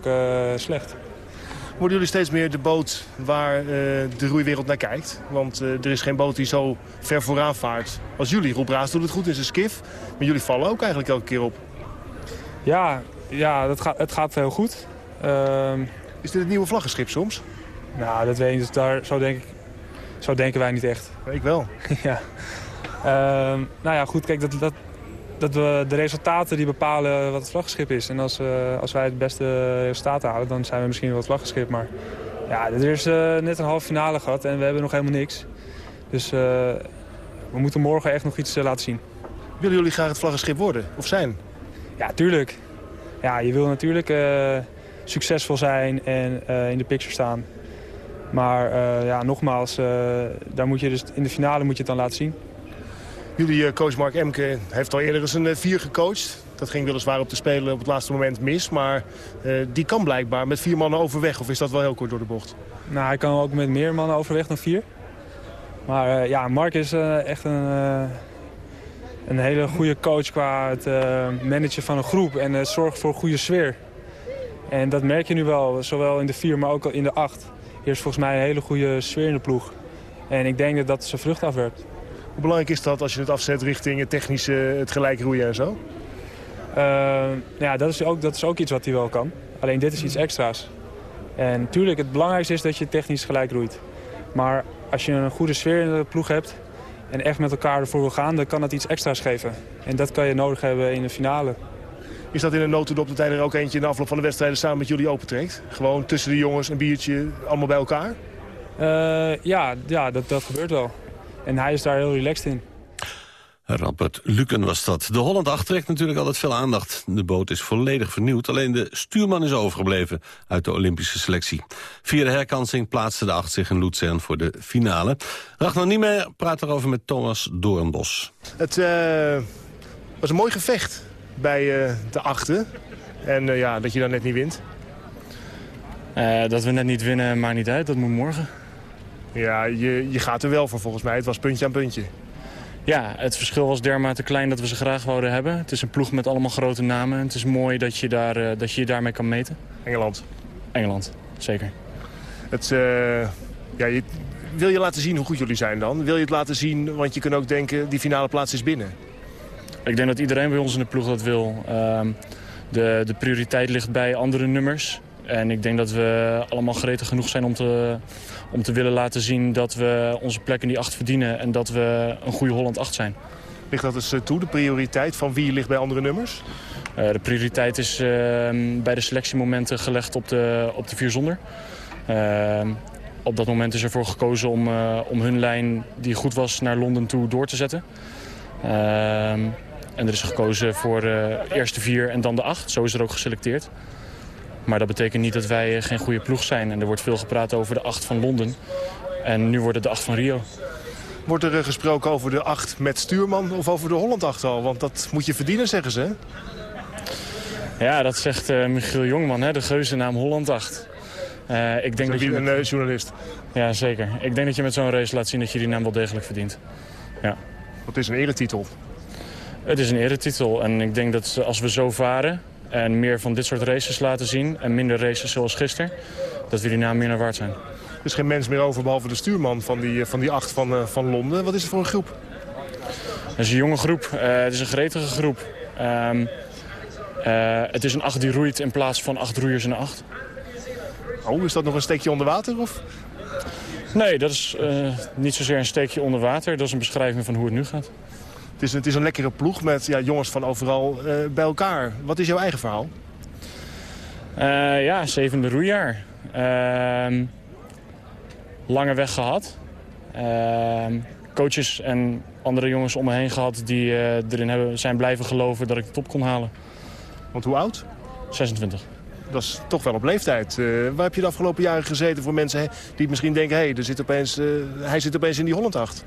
slecht. Worden jullie steeds meer de boot waar uh, de roeiwereld naar kijkt? Want uh, er is geen boot die zo ver vooraan vaart als jullie. Rob Raas doet het goed in zijn skif, maar jullie vallen ook eigenlijk elke keer op. Ja, ja dat gaat, het gaat heel goed. Ehm, is dit het nieuwe vlaggenschip soms? Nou, dat weet ik niet. Daar, zo, denk ik, zo denken wij niet echt. Ik wel. ja. Ehm, nou ja, goed, kijk, dat, dat, dat we de resultaten die bepalen wat het vlaggenschip is. En als, als wij het beste resultaten halen, dan zijn we misschien wel het vlaggenschip. Maar ja, er is uh, net een halve finale gehad en we hebben nog helemaal niks. Dus uh, we moeten morgen echt nog iets laten zien. Willen jullie graag het vlaggenschip worden? Of zijn? Ja, tuurlijk. Ja, je wil natuurlijk succesvol zijn en in de picture staan. Maar ja, nogmaals, daar moet je dus in de finale moet je het dan laten zien. Jullie coach Mark Emke heeft al eerder eens een vier gecoacht. Dat ging weliswaar op de Spelen op het laatste moment mis. Maar uh, die kan blijkbaar met vier mannen overweg. Of is dat wel heel kort door de bocht? Nou, hij kan ook met meer mannen overweg dan vier. Maar ja, Mark is echt een, een hele goede coach qua het managen van een groep. En het zorgen voor een goede sfeer. En dat merk je nu wel, zowel in de vier, maar ook in de acht. Hier is volgens mij een hele goede sfeer in de ploeg. En ik denk dat dat zijn vrucht afwerpt. Hoe belangrijk is dat als je het afzet richting het technische, het gelijk roeien en zo? Uh, ja, dat is, ook, dat is ook iets wat hij wel kan. Alleen dit is iets extra's. En natuurlijk, het belangrijkste is dat je technisch gelijk roeit. Maar als je een goede sfeer in de ploeg hebt en echt met elkaar ervoor wil gaan, dan kan dat iets extra's geven. En dat kan je nodig hebben in de finale. Is dat in een notendop dat hij er ook eentje in de afloop van de wedstrijden samen met jullie opentrekt? Gewoon tussen de jongens, een biertje, allemaal bij elkaar? Uh, ja, ja dat, dat gebeurt wel. En hij is daar heel relaxed in. Rappert Luken was dat. De Holland 8 trekt natuurlijk altijd veel aandacht. De boot is volledig vernieuwd. Alleen de stuurman is overgebleven uit de Olympische selectie. Via de herkansing plaatste de 8 zich in Luzern voor de finale. Ragnar Niemeyer praat erover met Thomas Doornbos. Het uh, was een mooi gevecht bij uh, de achten. En uh, ja, dat je dan net niet wint. dat we net niet winnen maakt niet uit. Dat moet morgen. Ja, je, je gaat er wel voor volgens mij. Het was puntje aan puntje. Ja, het verschil was dermate klein dat we ze graag wouden hebben. Het is een ploeg met allemaal grote namen. Het is mooi dat je, daar, uh, dat je je daarmee kan meten. Engeland. Engeland, zeker. Het, uh, ja, je, wil je laten zien hoe goed jullie zijn dan? Wil je het laten zien, want je kunt ook denken, die finale plaats is binnen. Ik denk dat iedereen bij ons in de ploeg dat wil. Uh, de, de prioriteit ligt bij andere nummers. En ik denk dat we allemaal gretig genoeg zijn om te, om te willen laten zien dat we onze plek in die acht verdienen en dat we een goede Holland 8 zijn. Ligt dat eens toe, de prioriteit van wie ligt bij andere nummers? Uh, de prioriteit is uh, bij de selectiemomenten gelegd op de, op de vier zonder. Uh, op dat moment is ervoor gekozen om, om hun lijn die goed was naar Londen toe door te zetten. en er is gekozen voor de eerste vier en dan de acht. Zo is er ook geselecteerd. Maar dat betekent niet dat wij geen goede ploeg zijn. En er wordt veel gepraat over de acht van Londen. En nu wordt het de acht van Rio. Wordt er gesproken over de acht met stuurman of over de Holland acht al? Want dat moet je verdienen, zeggen ze. Ja, dat zegt uh, Michiel Jongman, hè, de geuzennaam Holland 8. Uh, ik denk dat, dat je een journalist. Ja, zeker. Ik denk dat je met zo'n race laat zien dat je die naam wel degelijk verdient. Ja. Het is een eretitel. Het is een eretitel. En ik denk dat als we zo varen, en meer van dit soort races laten zien en minder races zoals gisteren, dat we die naam meer naar waard zijn. Er is geen mens meer over behalve de stuurman van die, van die acht van, uh, van Londen. Wat is het voor een groep? Het is een jonge groep. Uh, het is een gretige groep. Um, uh, het is een acht die roeit in plaats van acht roeiers in een acht. Oh, is dat nog een steekje onder water? Of? Nee, dat is niet zozeer een steekje onder water. Dat is een beschrijving van hoe het nu gaat. Het is, het is een lekkere ploeg met ja, jongens van overal uh, bij elkaar. Wat is jouw eigen verhaal? Uh, ja, zevende roeijaar. Uh, lange weg gehad. Ehm, coaches en andere jongens om me heen gehad die uh, erin hebben, zijn blijven geloven dat ik de top kon halen. Want hoe oud? 26. Dat is toch wel op leeftijd. waar heb je de afgelopen jaren gezeten voor mensen die misschien denken... Hey, er zit opeens, hij zit opeens in die Holland 8?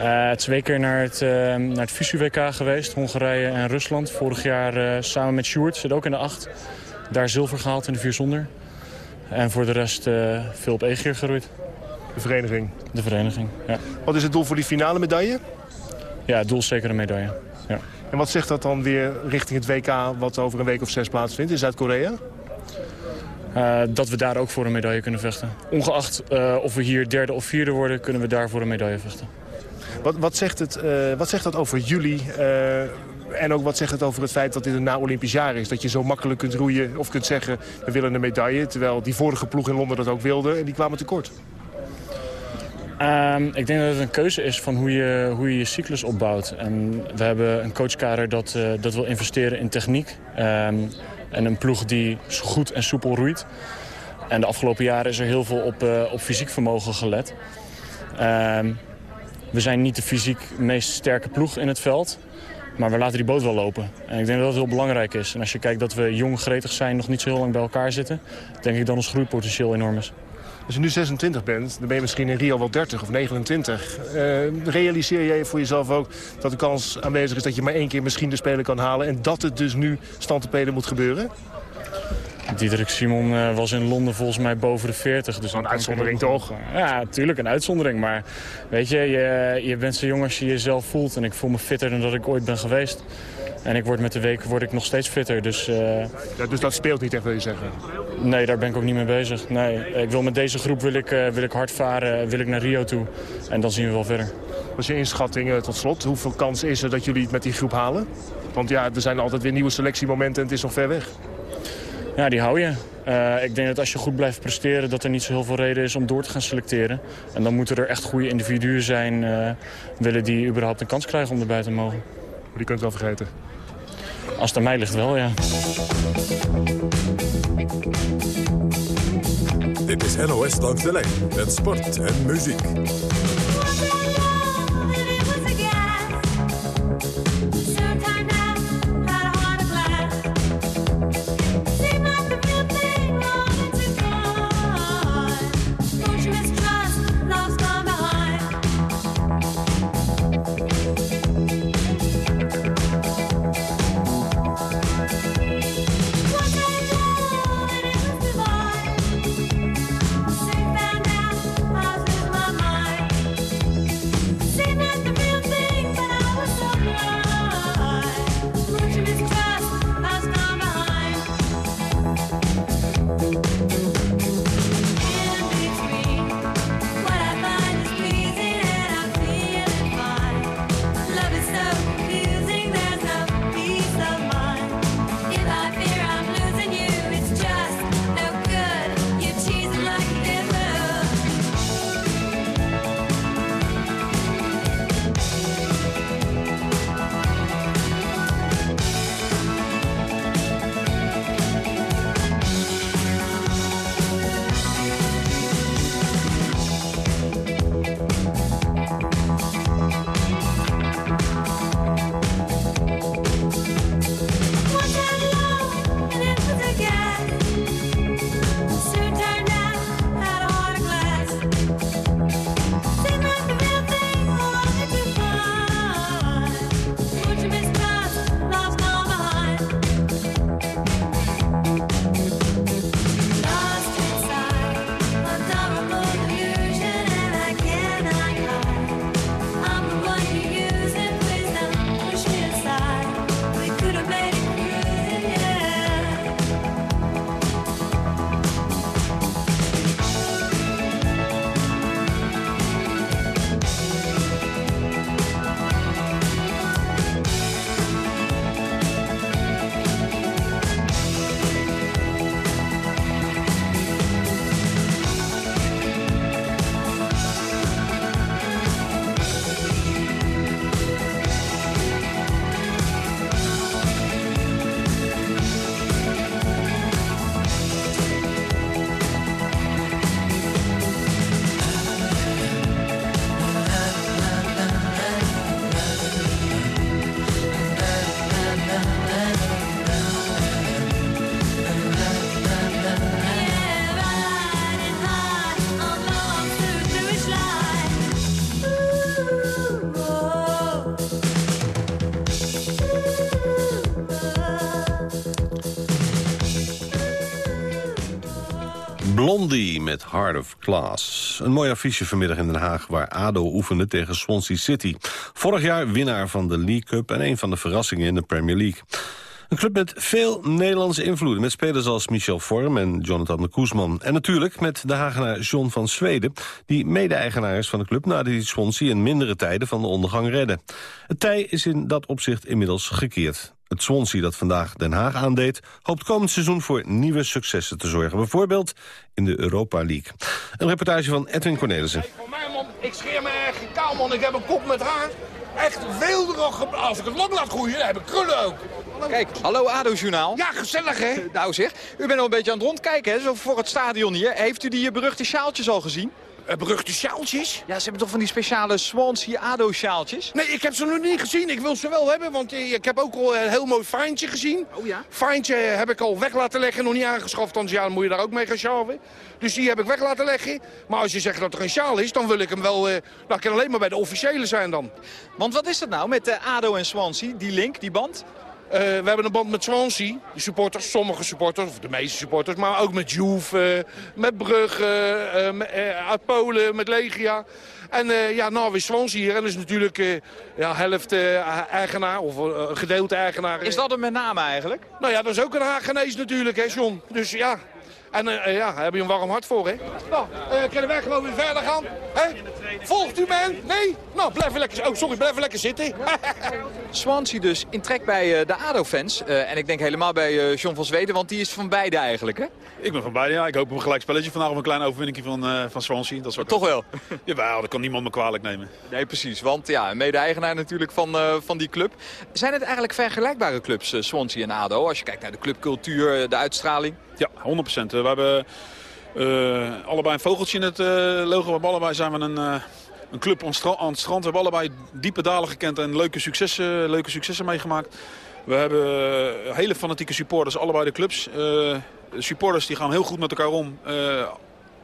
Uh, twee keer naar het, uh, naar het FISU-WK geweest, Hongarije en Rusland. Vorig jaar uh, samen met Sjoerd, zit ook in de acht. Daar zilver gehaald in de vier zonder. En voor de rest veel op Egeer geroeid. De vereniging? De vereniging, ja. Wat is het doel voor die finale medaille? Ja, het doel is zeker een medaille, ja. En wat zegt dat dan weer richting het WK wat over een week of zes plaatsvindt in Zuid-Korea? Uh, dat we daar ook voor een medaille kunnen vechten. Ongeacht uh, of we hier derde of vierde worden, kunnen we daar voor een medaille vechten. Wat, wat, zegt, het, uh, wat zegt dat over jullie? Uh, en ook wat zegt het over het feit dat dit een na-Olympisch jaar is? Dat je zo makkelijk kunt roeien of kunt zeggen, we willen een medaille. Terwijl die vorige ploeg in Londen dat ook wilde en die kwamen tekort. Um, ik denk dat het een keuze is van hoe je hoe je, je cyclus opbouwt. En we hebben een coachkader dat, uh, dat wil investeren in techniek. Um, en een ploeg die goed en soepel roeit. En de afgelopen jaren is er heel veel op, op fysiek vermogen gelet. Um, we zijn niet de fysiek meest sterke ploeg in het veld. Maar we laten die boot wel lopen. En ik denk dat dat heel belangrijk is. En als je kijkt dat we jong gretig zijn, nog niet zo heel lang bij elkaar zitten... denk ik dat ons groeipotentieel enorm is. Als je nu 26 bent, dan ben je misschien in Rio wel 30 of 29. Uh, realiseer jij voor jezelf ook dat de kans aanwezig is dat je maar één keer misschien de Spelen kan halen... en dat het dus nu stand moet gebeuren? Diederik Simon uh, was in Londen volgens mij boven de 40. Dus een uitzondering toch? Ja, natuurlijk een uitzondering. Maar weet je, je, je bent zo jong als je jezelf voelt. En ik voel me fitter dan dat ik ooit ben geweest. En ik word met de week word ik nog steeds fitter. Dus, eh, Ja, dus dat speelt niet echt, wil je zeggen? nee, daar ben ik ook niet mee bezig. Nee, ik wil met deze groep wil ik, eh, wil ik hard varen, wil ik naar Rio toe. En dan zien we wel verder. Wat is je inschatting eh, tot slot? Hoeveel kans is er dat jullie het met die groep halen? Want ja, er zijn altijd weer nieuwe selectiemomenten en het is nog ver weg. Ja, die hou je. Eh, ik denk dat als je goed blijft presteren... dat er niet zo heel veel reden is om door te gaan selecteren. En dan moeten er echt goede individuen zijn... eh, willen die überhaupt een kans krijgen om erbij te mogen. Maar die kunt wel vergeten. Als het aan mij ligt wel, ja. Dit is NOS Langs de Lijn met sport en muziek. Met Heart of Class. Een mooi affiche vanmiddag in Den Haag waar ADO oefende tegen Swansea City. Vorig jaar winnaar van de League Cup en een van de verrassingen in de Premier League. Een club met veel Nederlandse invloeden. Met spelers als Michel Vorm en Jonathan de Koesman. En natuurlijk met de Hagenaar John van Zweden... die mede-eigenaar is van de club... nadat hij Swansea in mindere tijden van de ondergang redde. Het tij is in dat opzicht inmiddels gekeerd. Het Swansea dat vandaag Den Haag aandeed... hoopt komend seizoen voor nieuwe successen te zorgen. Bijvoorbeeld in de Europa League. Een reportage van Edwin Cornelissen. Voor mij, man, ik scheer me echt geen kaal, man. Ik heb een kop met haar. Echt weelderig. Als ik het lang laat groeien, dan heb ik krullen ook. Kijk, hallo ADO-journaal. Ja, gezellig, hè? Nou zeg, u bent al een beetje aan het rondkijken, hè, zo voor het stadion hier. Heeft u die beruchte sjaaltjes al gezien? Uh, beruchte sjaaltjes? Ja, ze hebben toch van die speciale Swansea ADO-sjaaltjes? Nee, ik heb ze nog niet gezien. Ik wil ze wel hebben, want eh, ik heb ook al een heel mooi fijntje gezien. Oh ja? Fijntje heb ik al weg laten leggen, nog niet aangeschaft. Anders ja, dan moet je daar ook mee gaan sjouwen. Dus die heb ik weg laten leggen. Maar als je zegt dat er een sjaal is, dan wil ik hem wel... Uh, dan kan alleen maar bij de officiële zijn dan. Want wat is dat nou met uh, ADO en Swansea, die link, die band? Eh, we hebben een band met Swansea, de supporters, sommige supporters, of de meeste supporters, maar ook met Juve, met Brugge, met, eh, uit Polen, met Legia. En ja, nou weer Swansea hier en dat is natuurlijk ja, helft eigenaar of gedeelte eigenaar. Is dat hem met name eigenlijk? Nou ja, dat is ook een Hagenees natuurlijk, hè John. Dus ja, en ja, daar heb je een warm hart voor, hè. Nou, kunnen wij gewoon weer verder gaan? Hè? Volgt u men? Nee? Nou, blijf lekker, oh, sorry, blijf lekker zitten. Swansea dus in trek bij eh, de ADO-fans. Eh, en ik denk helemaal bij eh, John van Zweden, want die is van beide eigenlijk, hè? Ik ben van beide, ja. Ik hoop op een gelijk spelletje vandaag of een kleine overwinning van, eh van Swansea. Dat is wat Toch wel? Jawel, dat kan niemand me kwalijk nemen. Nee, precies. Want ja, een mede-eigenaar natuurlijk van, eh, van die club. Zijn het eigenlijk vergelijkbare clubs, Swansea en ADO? Als je kijkt naar de clubcultuur, de uitstraling. Ja, 100%. We hebben allebei een vogeltje in het eh, logo. Hebben allebei zijn we een, eh, een club aan, het strand. We hebben allebei diepe dalen gekend en leuke successen, leuke successen meegemaakt. We hebben eh, hele fanatieke supporters, allebei de clubs. Eh, de supporters die gaan heel goed met elkaar om. Eh,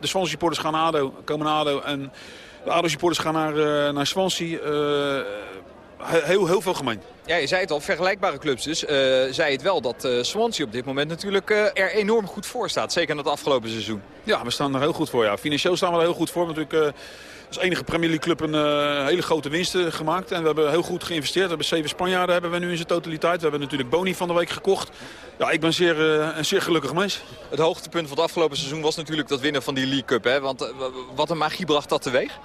de Swansea supporters gaan naar ADO, komen naar ADO. En de ADO supporters gaan naar, eh, naar Swansea. He- heel, heel veel gemeen. Ja, je zei het al, vergelijkbare clubs dus. Eh, zei het wel dat eh, Swansea op dit moment natuurlijk eh, er enorm goed voor staat. Zeker in het afgelopen seizoen. Ja, we staan er heel goed voor. Ja. Financieel staan we er heel goed voor. Natuurlijk als enige Premier League club een hele grote winsten gemaakt. En we hebben heel goed geïnvesteerd. We hebben zeven Spanjaarden hebben we nu in zijn totaliteit. We hebben natuurlijk Boni van de week gekocht. Ja, ik ben zeer, een zeer gelukkig mens. Het hoogtepunt van het afgelopen seizoen was natuurlijk dat winnen van die League Cup. Hè? Want wat een magie bracht dat teweeg.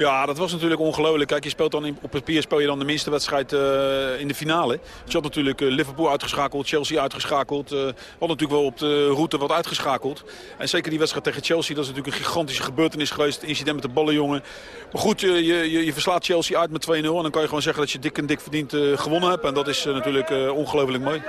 Ja, dat was natuurlijk ongelooflijk. Kijk, je speelt dan in, op papier speel je dan de minste wedstrijd eh, in de finale. Dus je had natuurlijk eh, Liverpool uitgeschakeld, Chelsea uitgeschakeld. eh we hadden natuurlijk wel op de route wat uitgeschakeld. En zeker die wedstrijd tegen Chelsea, dat is natuurlijk een gigantische gebeurtenis geweest. Het incident met de ballenjongen. Maar goed, je, je, je- verslaat Chelsea uit met 2-0. En dan kan je gewoon zeggen dat je dik en dik verdiend eh, gewonnen hebt. En dat is natuurlijk eh, ongelooflijk mooi.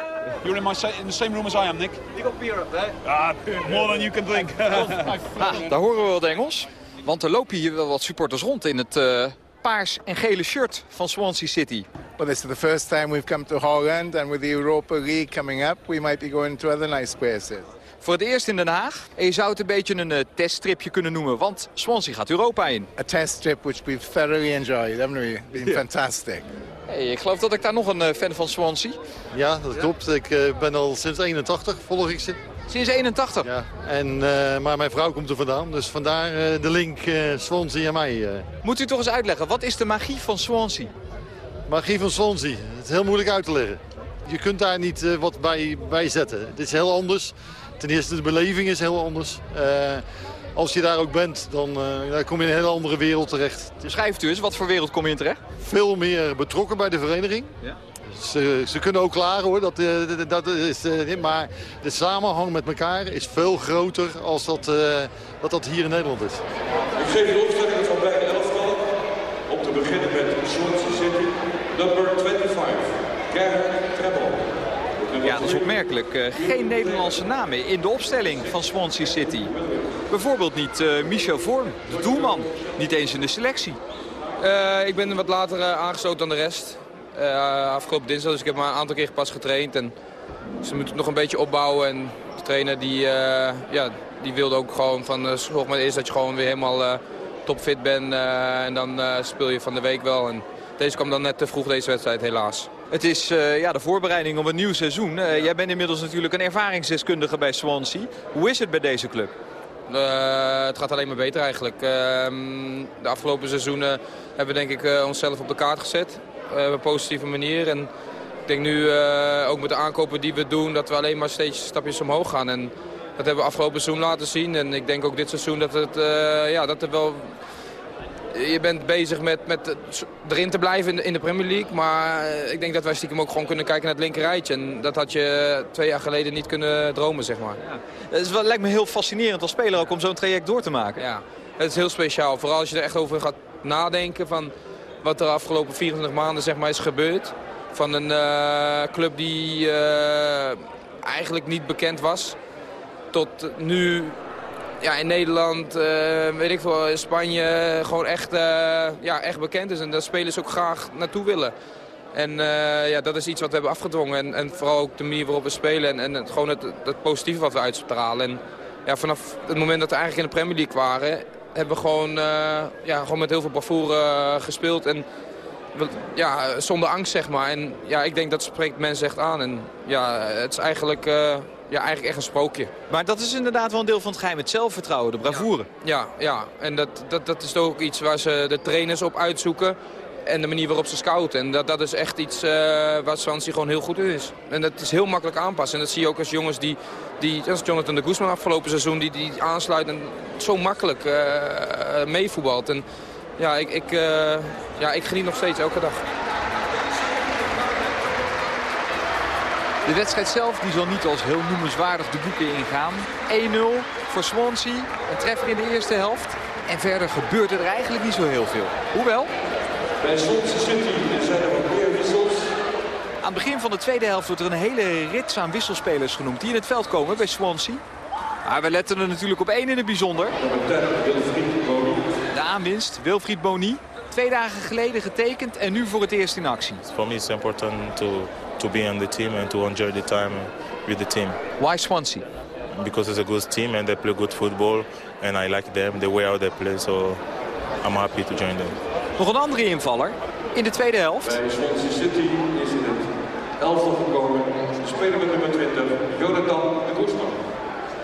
You're in, my in the same room as I am, Nick. You got beer up there? Ah, more than you can drink. Ah, daar horen we wel het Engels. Want er lopen hier wel wat supporters rond in het eh, paars en gele shirt van Swansea City. Well, this is the first time we've come to Holland, and with the Europa League coming up, we might be going to other nice places. Voor het eerst in Den Haag. En je zou het een beetje een eh, teststripje kunnen noemen, want Swansea gaat Europa in. A test trip which we've thoroughly enjoyed, haven't we? Been Yeah. fantastic. Hey, ik geloof dat ik daar nog een eh, fan van Swansea. Ja, dat klopt. Ik eh, ben al sinds 81, volg ik ze. Sinds 81? Ja, en, eh, maar mijn vrouw komt er vandaan, dus vandaar eh, de link eh Swansea en mij. Moet u toch eens uitleggen, wat is de magie van Swansea? Magie van Swansea, het is heel moeilijk uit te leggen. Je kunt daar niet wat bij, bij zetten. Het is heel anders. Ten eerste, de beleving is heel anders. Als je daar ook bent, dan, dan kom je in een hele andere wereld terecht. Schrijft u eens, wat voor wereld kom je in terecht? Veel meer betrokken bij de vereniging. Ja. Ze, ze kunnen ook klagen hoor, dat, eh, dat- dat is, eh, maar de samenhang met elkaar is veel groter als dat, eh, dat, dat hier in Nederland is. Ik geef de opstellingen van beide elftallen. Om te beginnen met Swansea City, number 25, Gerhard Treble. Ja, dat is opmerkelijk. Geen Nederlandse namen in de opstelling van Swansea City. Bijvoorbeeld niet eh, Michel Vorm, de doelman. Niet eens in de selectie. Eh, ik ben wat later aangesloten dan de rest. Eh, afgelopen dinsdag, dus ik heb maar een aantal keer pas getraind. En ze moeten het nog een beetje opbouwen. En de trainer die, eh, ja, die wilde ook gewoon van... eh, zorg maar eerst dat je gewoon weer helemaal topfit bent. en dan speel je van de week wel. En deze kwam dan net te vroeg, deze wedstrijd, helaas. Het is ja, de voorbereiding op een nieuw seizoen. Jij bent inmiddels natuurlijk een ervaringsdeskundige bij Swansea. Hoe is het bij deze club? Het gaat alleen maar beter eigenlijk. Ehm, de afgelopen seizoenen hebben we denk ik onszelf op de kaart gezet. Eh, op een positieve manier. En ik denk nu eh, ook met de aankopen die we doen dat we alleen maar steeds stapjes omhoog gaan. En dat hebben we afgelopen seizoen laten zien. En ik denk ook dit seizoen dat het eh, ja, dat er wel... Je bent bezig met, met erin te blijven in de, in de Premier League. Maar ik denk dat wij stiekem ook gewoon kunnen kijken naar het linkerrijtje. En dat had je twee jaar geleden niet kunnen dromen, zeg maar. Het is wel, lijkt me heel fascinerend als speler ook om zo'n traject door te maken. Ja, het is heel speciaal. Vooral als je er echt over gaat nadenken van wat er afgelopen 24 maanden zeg maar, is gebeurd. Van een eh, club die eh, eigenlijk niet bekend was. Tot nu ja, in Nederland, eh, weet ik veel, in Spanje gewoon echt, ja, echt bekend is. En daar spelers ook graag naartoe willen. En ja, dat is iets wat we hebben afgedwongen. En, en vooral ook de manier waarop we spelen. En, en het, gewoon het, het positieve wat we uitstralen. En ja, vanaf het moment dat we eigenlijk in de Premier League waren... hebben we gewoon, eh, ja, gewoon met heel veel bravoure eh, gespeeld. En ja, zonder angst, zeg maar. En ja, ik denk dat spreekt mensen echt aan. En ja, het is eigenlijk, eh, ja, eigenlijk echt een sprookje. Maar dat is inderdaad wel een deel van het geheim. Het zelfvertrouwen, de bravoure. Ja, ja. en dat, dat, dat is ook iets waar ze de trainers op uitzoeken. En de manier waarop ze scouten. En dat, dat is echt iets eh, waar Swansea gewoon heel goed in is. En dat is heel makkelijk aanpassen. En dat zie je ook als jongens die, die Jonathan de Guzman afgelopen seizoen, die, die aansluit en zo makkelijk eh, meevoetbalt. En ja ik, ik, eh, ja, ik geniet nog steeds elke dag. De wedstrijd zelf die zal niet als heel noemenswaardig de boeken ingaan. 1-0 voor Swansea. Een treffer in de eerste helft. En verder gebeurt er eigenlijk niet zo heel veel. Hoewel... Bij Swansea City zijn er wat meer wissels. Aan het begin van de tweede helft wordt er een hele rits aan wisselspelers genoemd die in het veld komen bij Swansea. Maar we letten er natuurlijk op één in het bijzonder. De aanwinst, Wilfried Boni. Twee dagen geleden getekend en nu voor het eerst in actie. For me, it's important to to be on the team and to enjoy the time with the team. Why Swansea? Because it's a good team and they play good football, and I like them the way how they play. So I'm happy to join them. Nog een andere invaller in de tweede helft. Bij Swansea City is in het elftal gekomen. Speler met nummer 20, Jonathan de Guzman.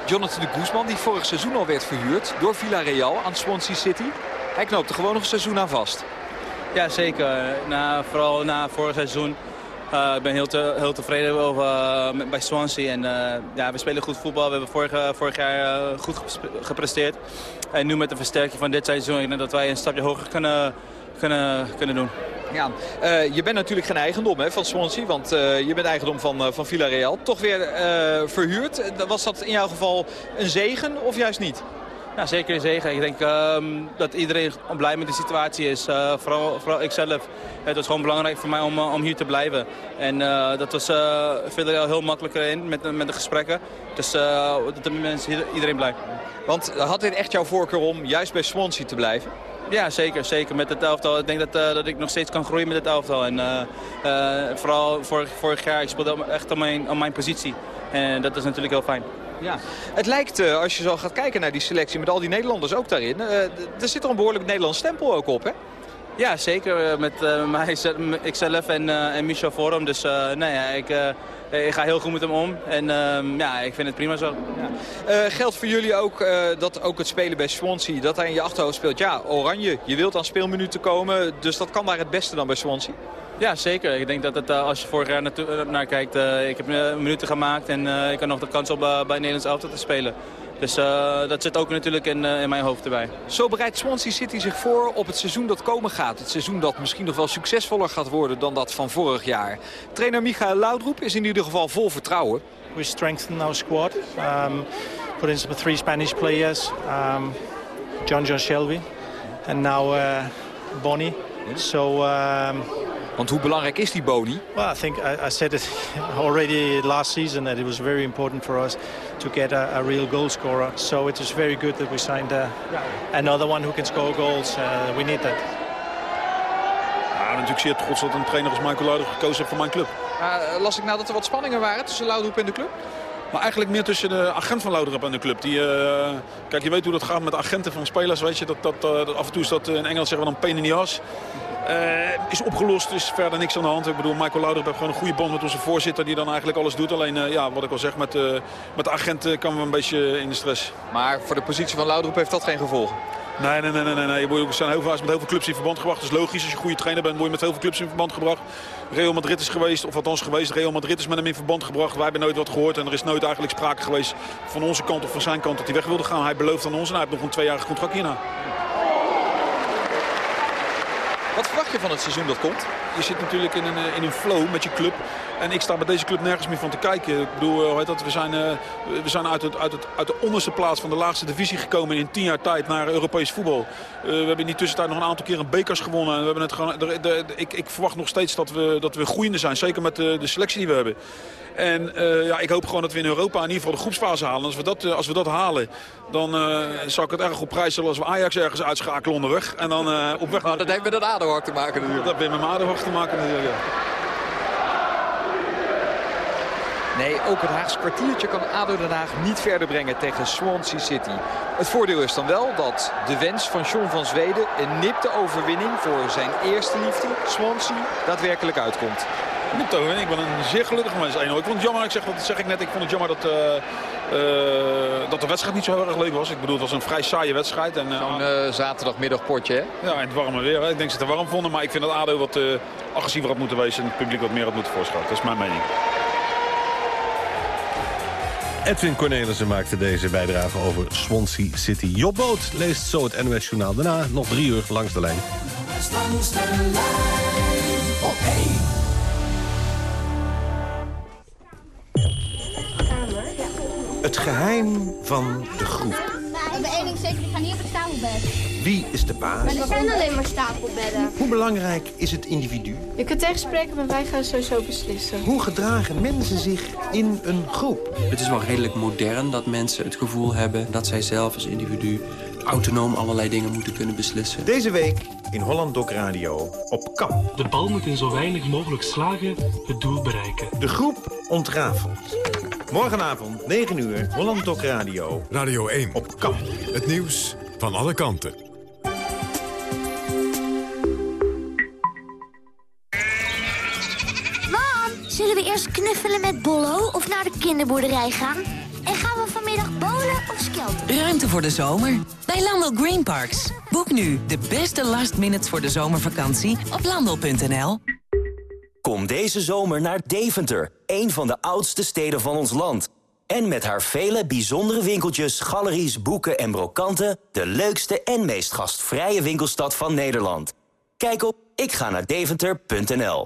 Jonathan de Guzman, die vorig seizoen al werd verhuurd door Villarreal aan Swansea City. Hij knoopte gewoon nog een seizoen aan vast. Ja, zeker. Na, vooral na vorig seizoen. eh, ik ben heel, te, heel tevreden over, eh, met- bij Swansea. En, eh, ja, we spelen goed voetbal. We hebben vorig, vorig jaar goed gepresteerd. En nu met de versterking van dit seizoen... ik denk dat wij een stapje hoger kunnen, kunnen, kunnen doen. Ja, eh, je bent natuurlijk geen eigendom hè, van Swansea, want eh, je bent eigendom van, eh, van Villarreal. Toch weer eh, verhuurd. Was dat in jouw geval een zegen of juist niet? Ja, zeker een zegen. Ik denk ehm, dat iedereen blij met de situatie is. Eh, vooral, vooral ikzelf. Het was gewoon belangrijk voor mij om, om hier te blijven. En eh, dat was uh, verder heel makkelijker in met, de- met de gesprekken. Dus eh, moment is iedereen blij. Want had dit echt jouw voorkeur om juist bij Swansea te blijven? Ja, zeker. Zeker met het elftal. Ik denk dat, eh, dat ik nog steeds kan groeien met het elftal. En eh, eh, vooral vorig, vorig jaar, ik speelde echt op mijn, op mijn positie. En dat is natuurlijk heel fijn. Ja. Het lijkt, als je zo gaat kijken naar die selectie met al die Nederlanders ook daarin... er zit er een behoorlijk Nederlands stempel ook op, hè? Ja, zeker. eh, Met uh, mij, ikzelf en, uh, en Michel Forum. Dus uh, nee, ja, ik, ik ga heel goed met hem om. En uh, ja, ik vind het prima zo. Ja. Geldt voor jullie ook dat ook het spelen bij Swansea, dat hij in je achterhoofd speelt? Ja, oranje, je wilt aan speelminuten komen, dus dat kan daar het beste dan bij Swansea? Ja, zeker. Ik denk dat het, als je vorig jaar naar kijkt, ik heb minuten gemaakt en ik had nog de kans op bij Nederlands elftal te spelen. Dus uh, dat zit ook natuurlijk in, uh, in mijn hoofd erbij. Zo bereidt Swansea City zich voor op het seizoen dat komen gaat. Het seizoen dat misschien nog wel succesvoller gaat worden dan dat van vorig jaar. Trainer Michael Laudroep is in ieder geval vol vertrouwen. We strengthen our squad. Um, put in some three Spanish players. Um, John John Shelby. And now uh, Bonnie. So... Um, want hoe belangrijk is die Boni? Well, I think I, I, said it already last season that it was very important for us to get a, a real goal scorer. So it is very good that we signed uh, another one who can score goals. Uh, we need that. Ja, natuurlijk zeer trots dat een trainer als Michael Lauder gekozen heeft voor mijn club. Uh, las ik nou dat er wat spanningen waren tussen Lauderop en de club? Maar eigenlijk meer tussen de agent van Lauderop en de club. Die, uh, kijk, je weet hoe dat gaat met agenten van spelers. Weet je, dat, dat, uh, dat af en toe is dat in Engeland zeggen we dan pain in the ass. Uh, is opgelost, is verder niks aan de hand. Ik bedoel, Michael Lauder heeft gewoon een goede band met onze voorzitter... die dan eigenlijk alles doet. Alleen, uh, ja, wat ik al zeg, met, uh, met de agent komen we een beetje in de stress. Maar voor de positie van Lauderop heeft dat geen gevolgen? Nee, nee, nee. nee, nee. We zijn heel vaak met heel veel clubs in verband gebracht. Dat is logisch. Als je een goede trainer bent, word je met heel veel clubs in verband gebracht. Real Madrid is geweest, of althans geweest. Real Madrid is met hem in verband gebracht. Wij hebben nooit wat gehoord. En er is nooit eigenlijk sprake geweest van onze kant of van zijn kant dat hij weg wilde gaan. Hij belooft aan ons en hij heeft nog een tweejarig contract hierna. Wat verwacht je van het seizoen dat komt? Je zit natuurlijk in een, in een flow met je club. En ik sta bij deze club nergens meer van te kijken. Ik bedoel, hoe heet dat? We zijn, uh, we zijn uit, het, uit, het, uit de onderste plaats van de laagste divisie gekomen in tien jaar tijd naar Europees voetbal. Uh, we hebben in die tussentijd nog een aantal keer een bekers gewonnen. En we hebben het gewoon, de, ik, ik, verwacht nog steeds dat we, dat we groeiende zijn. Zeker met de, de selectie die we hebben. En uh, ja, ik hoop gewoon dat we in Europa in ieder geval de groepsfase halen. Als we dat, uh, als we dat halen, dan uh, zou ik het erg op prijs stellen als we Ajax ergens uitschakelen onderweg. En dan op weg... Nou, dat heeft met dat ADO te maken natuurlijk. Dat heeft met mijn ADO te maken. Nee, ook het Haagse kwartiertje kan ADO Den Haag niet verder brengen tegen Swansea City. Het voordeel is dan wel dat de wens van John van Zweden... een nipte overwinning voor zijn eerste liefde, Swansea, daadwerkelijk uitkomt. Ik ben een zeer gelukkig mens. 1-0. Ik vond het jammer, ik zeg, dat zeg ik net, ik vond het jammer dat, eh, eh, dat de wedstrijd niet zo heel erg leuk was. Ik bedoel, het was een vrij saaie wedstrijd. En, Zo'n uh, zaterdagmiddagpotje, hè? Ja, en het warme weer. Hè. Ik denk dat ze het warm vonden, maar ik vind dat ADO wat agressiever had moeten wezen en het publiek wat meer had moeten voorschoten. Dat is mijn mening. Edwin Cornelissen maakte deze bijdrage over Swansea City. Job Boot leest zo het NOS Journaal. Daarna nog drie uur langs de lijn. Langs de lijn Het geheim van de groep. We hebben één ding zeker, we gaan niet op het stapelbed. Wie is de baas? Maar er zijn alleen maar stapelbedden. Hoe belangrijk is het individu? Je kunt tegenspreken, maar wij gaan sowieso beslissen. Hoe gedragen mensen zich in een groep? Het is wel redelijk modern dat mensen het gevoel hebben... dat zij zelf als individu autonoom allerlei dingen moeten kunnen beslissen. Deze week in Holland Doc Radio op KAP. De bal moet in zo weinig mogelijk slagen het doel bereiken. De groep ontrafelt. Morgenavond, 9 uur, Holland Radio. Radio 1. Op KAP. Het nieuws van alle kanten. Mam, zullen we eerst knuffelen met Bollo of naar de kinderboerderij gaan? En gaan we vanmiddag bowlen of skelten? Ruimte voor de zomer bij Landel Green Parks. Boek nu de beste last minutes voor de zomervakantie op landel.nl. Kom deze zomer naar Deventer, een van de oudste steden van ons land. En met haar vele bijzondere winkeltjes, galeries, boeken en brokanten... de leukste en meest gastvrije winkelstad van Nederland. Kijk op ikga-naar-deventer.nl.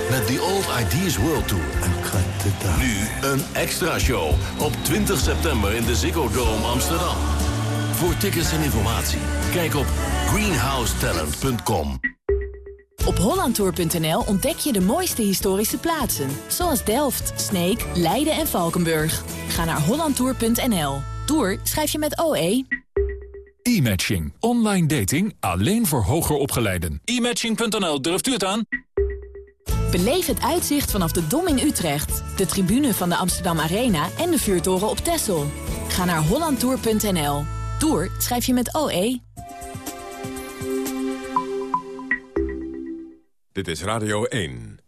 Met The Old Ideas World Tour. Nu een extra show op 20 september in de Ziggo Dome Amsterdam. Voor tickets en informatie, kijk op greenhousetalent.com. Op hollandtour.nl ontdek je de mooiste historische plaatsen. Zoals Delft, Sneek, Leiden en Valkenburg. Ga naar hollandtour.nl. Tour schrijf je met OE. E-matching. Online dating alleen voor hoger opgeleiden. E-matching.nl, durft u het aan? Beleef het uitzicht vanaf de Dom in Utrecht, de tribune van de Amsterdam Arena en de vuurtoren op Texel. Ga naar hollandtour.nl. Tour schrijf je met OE. Dit is Radio 1.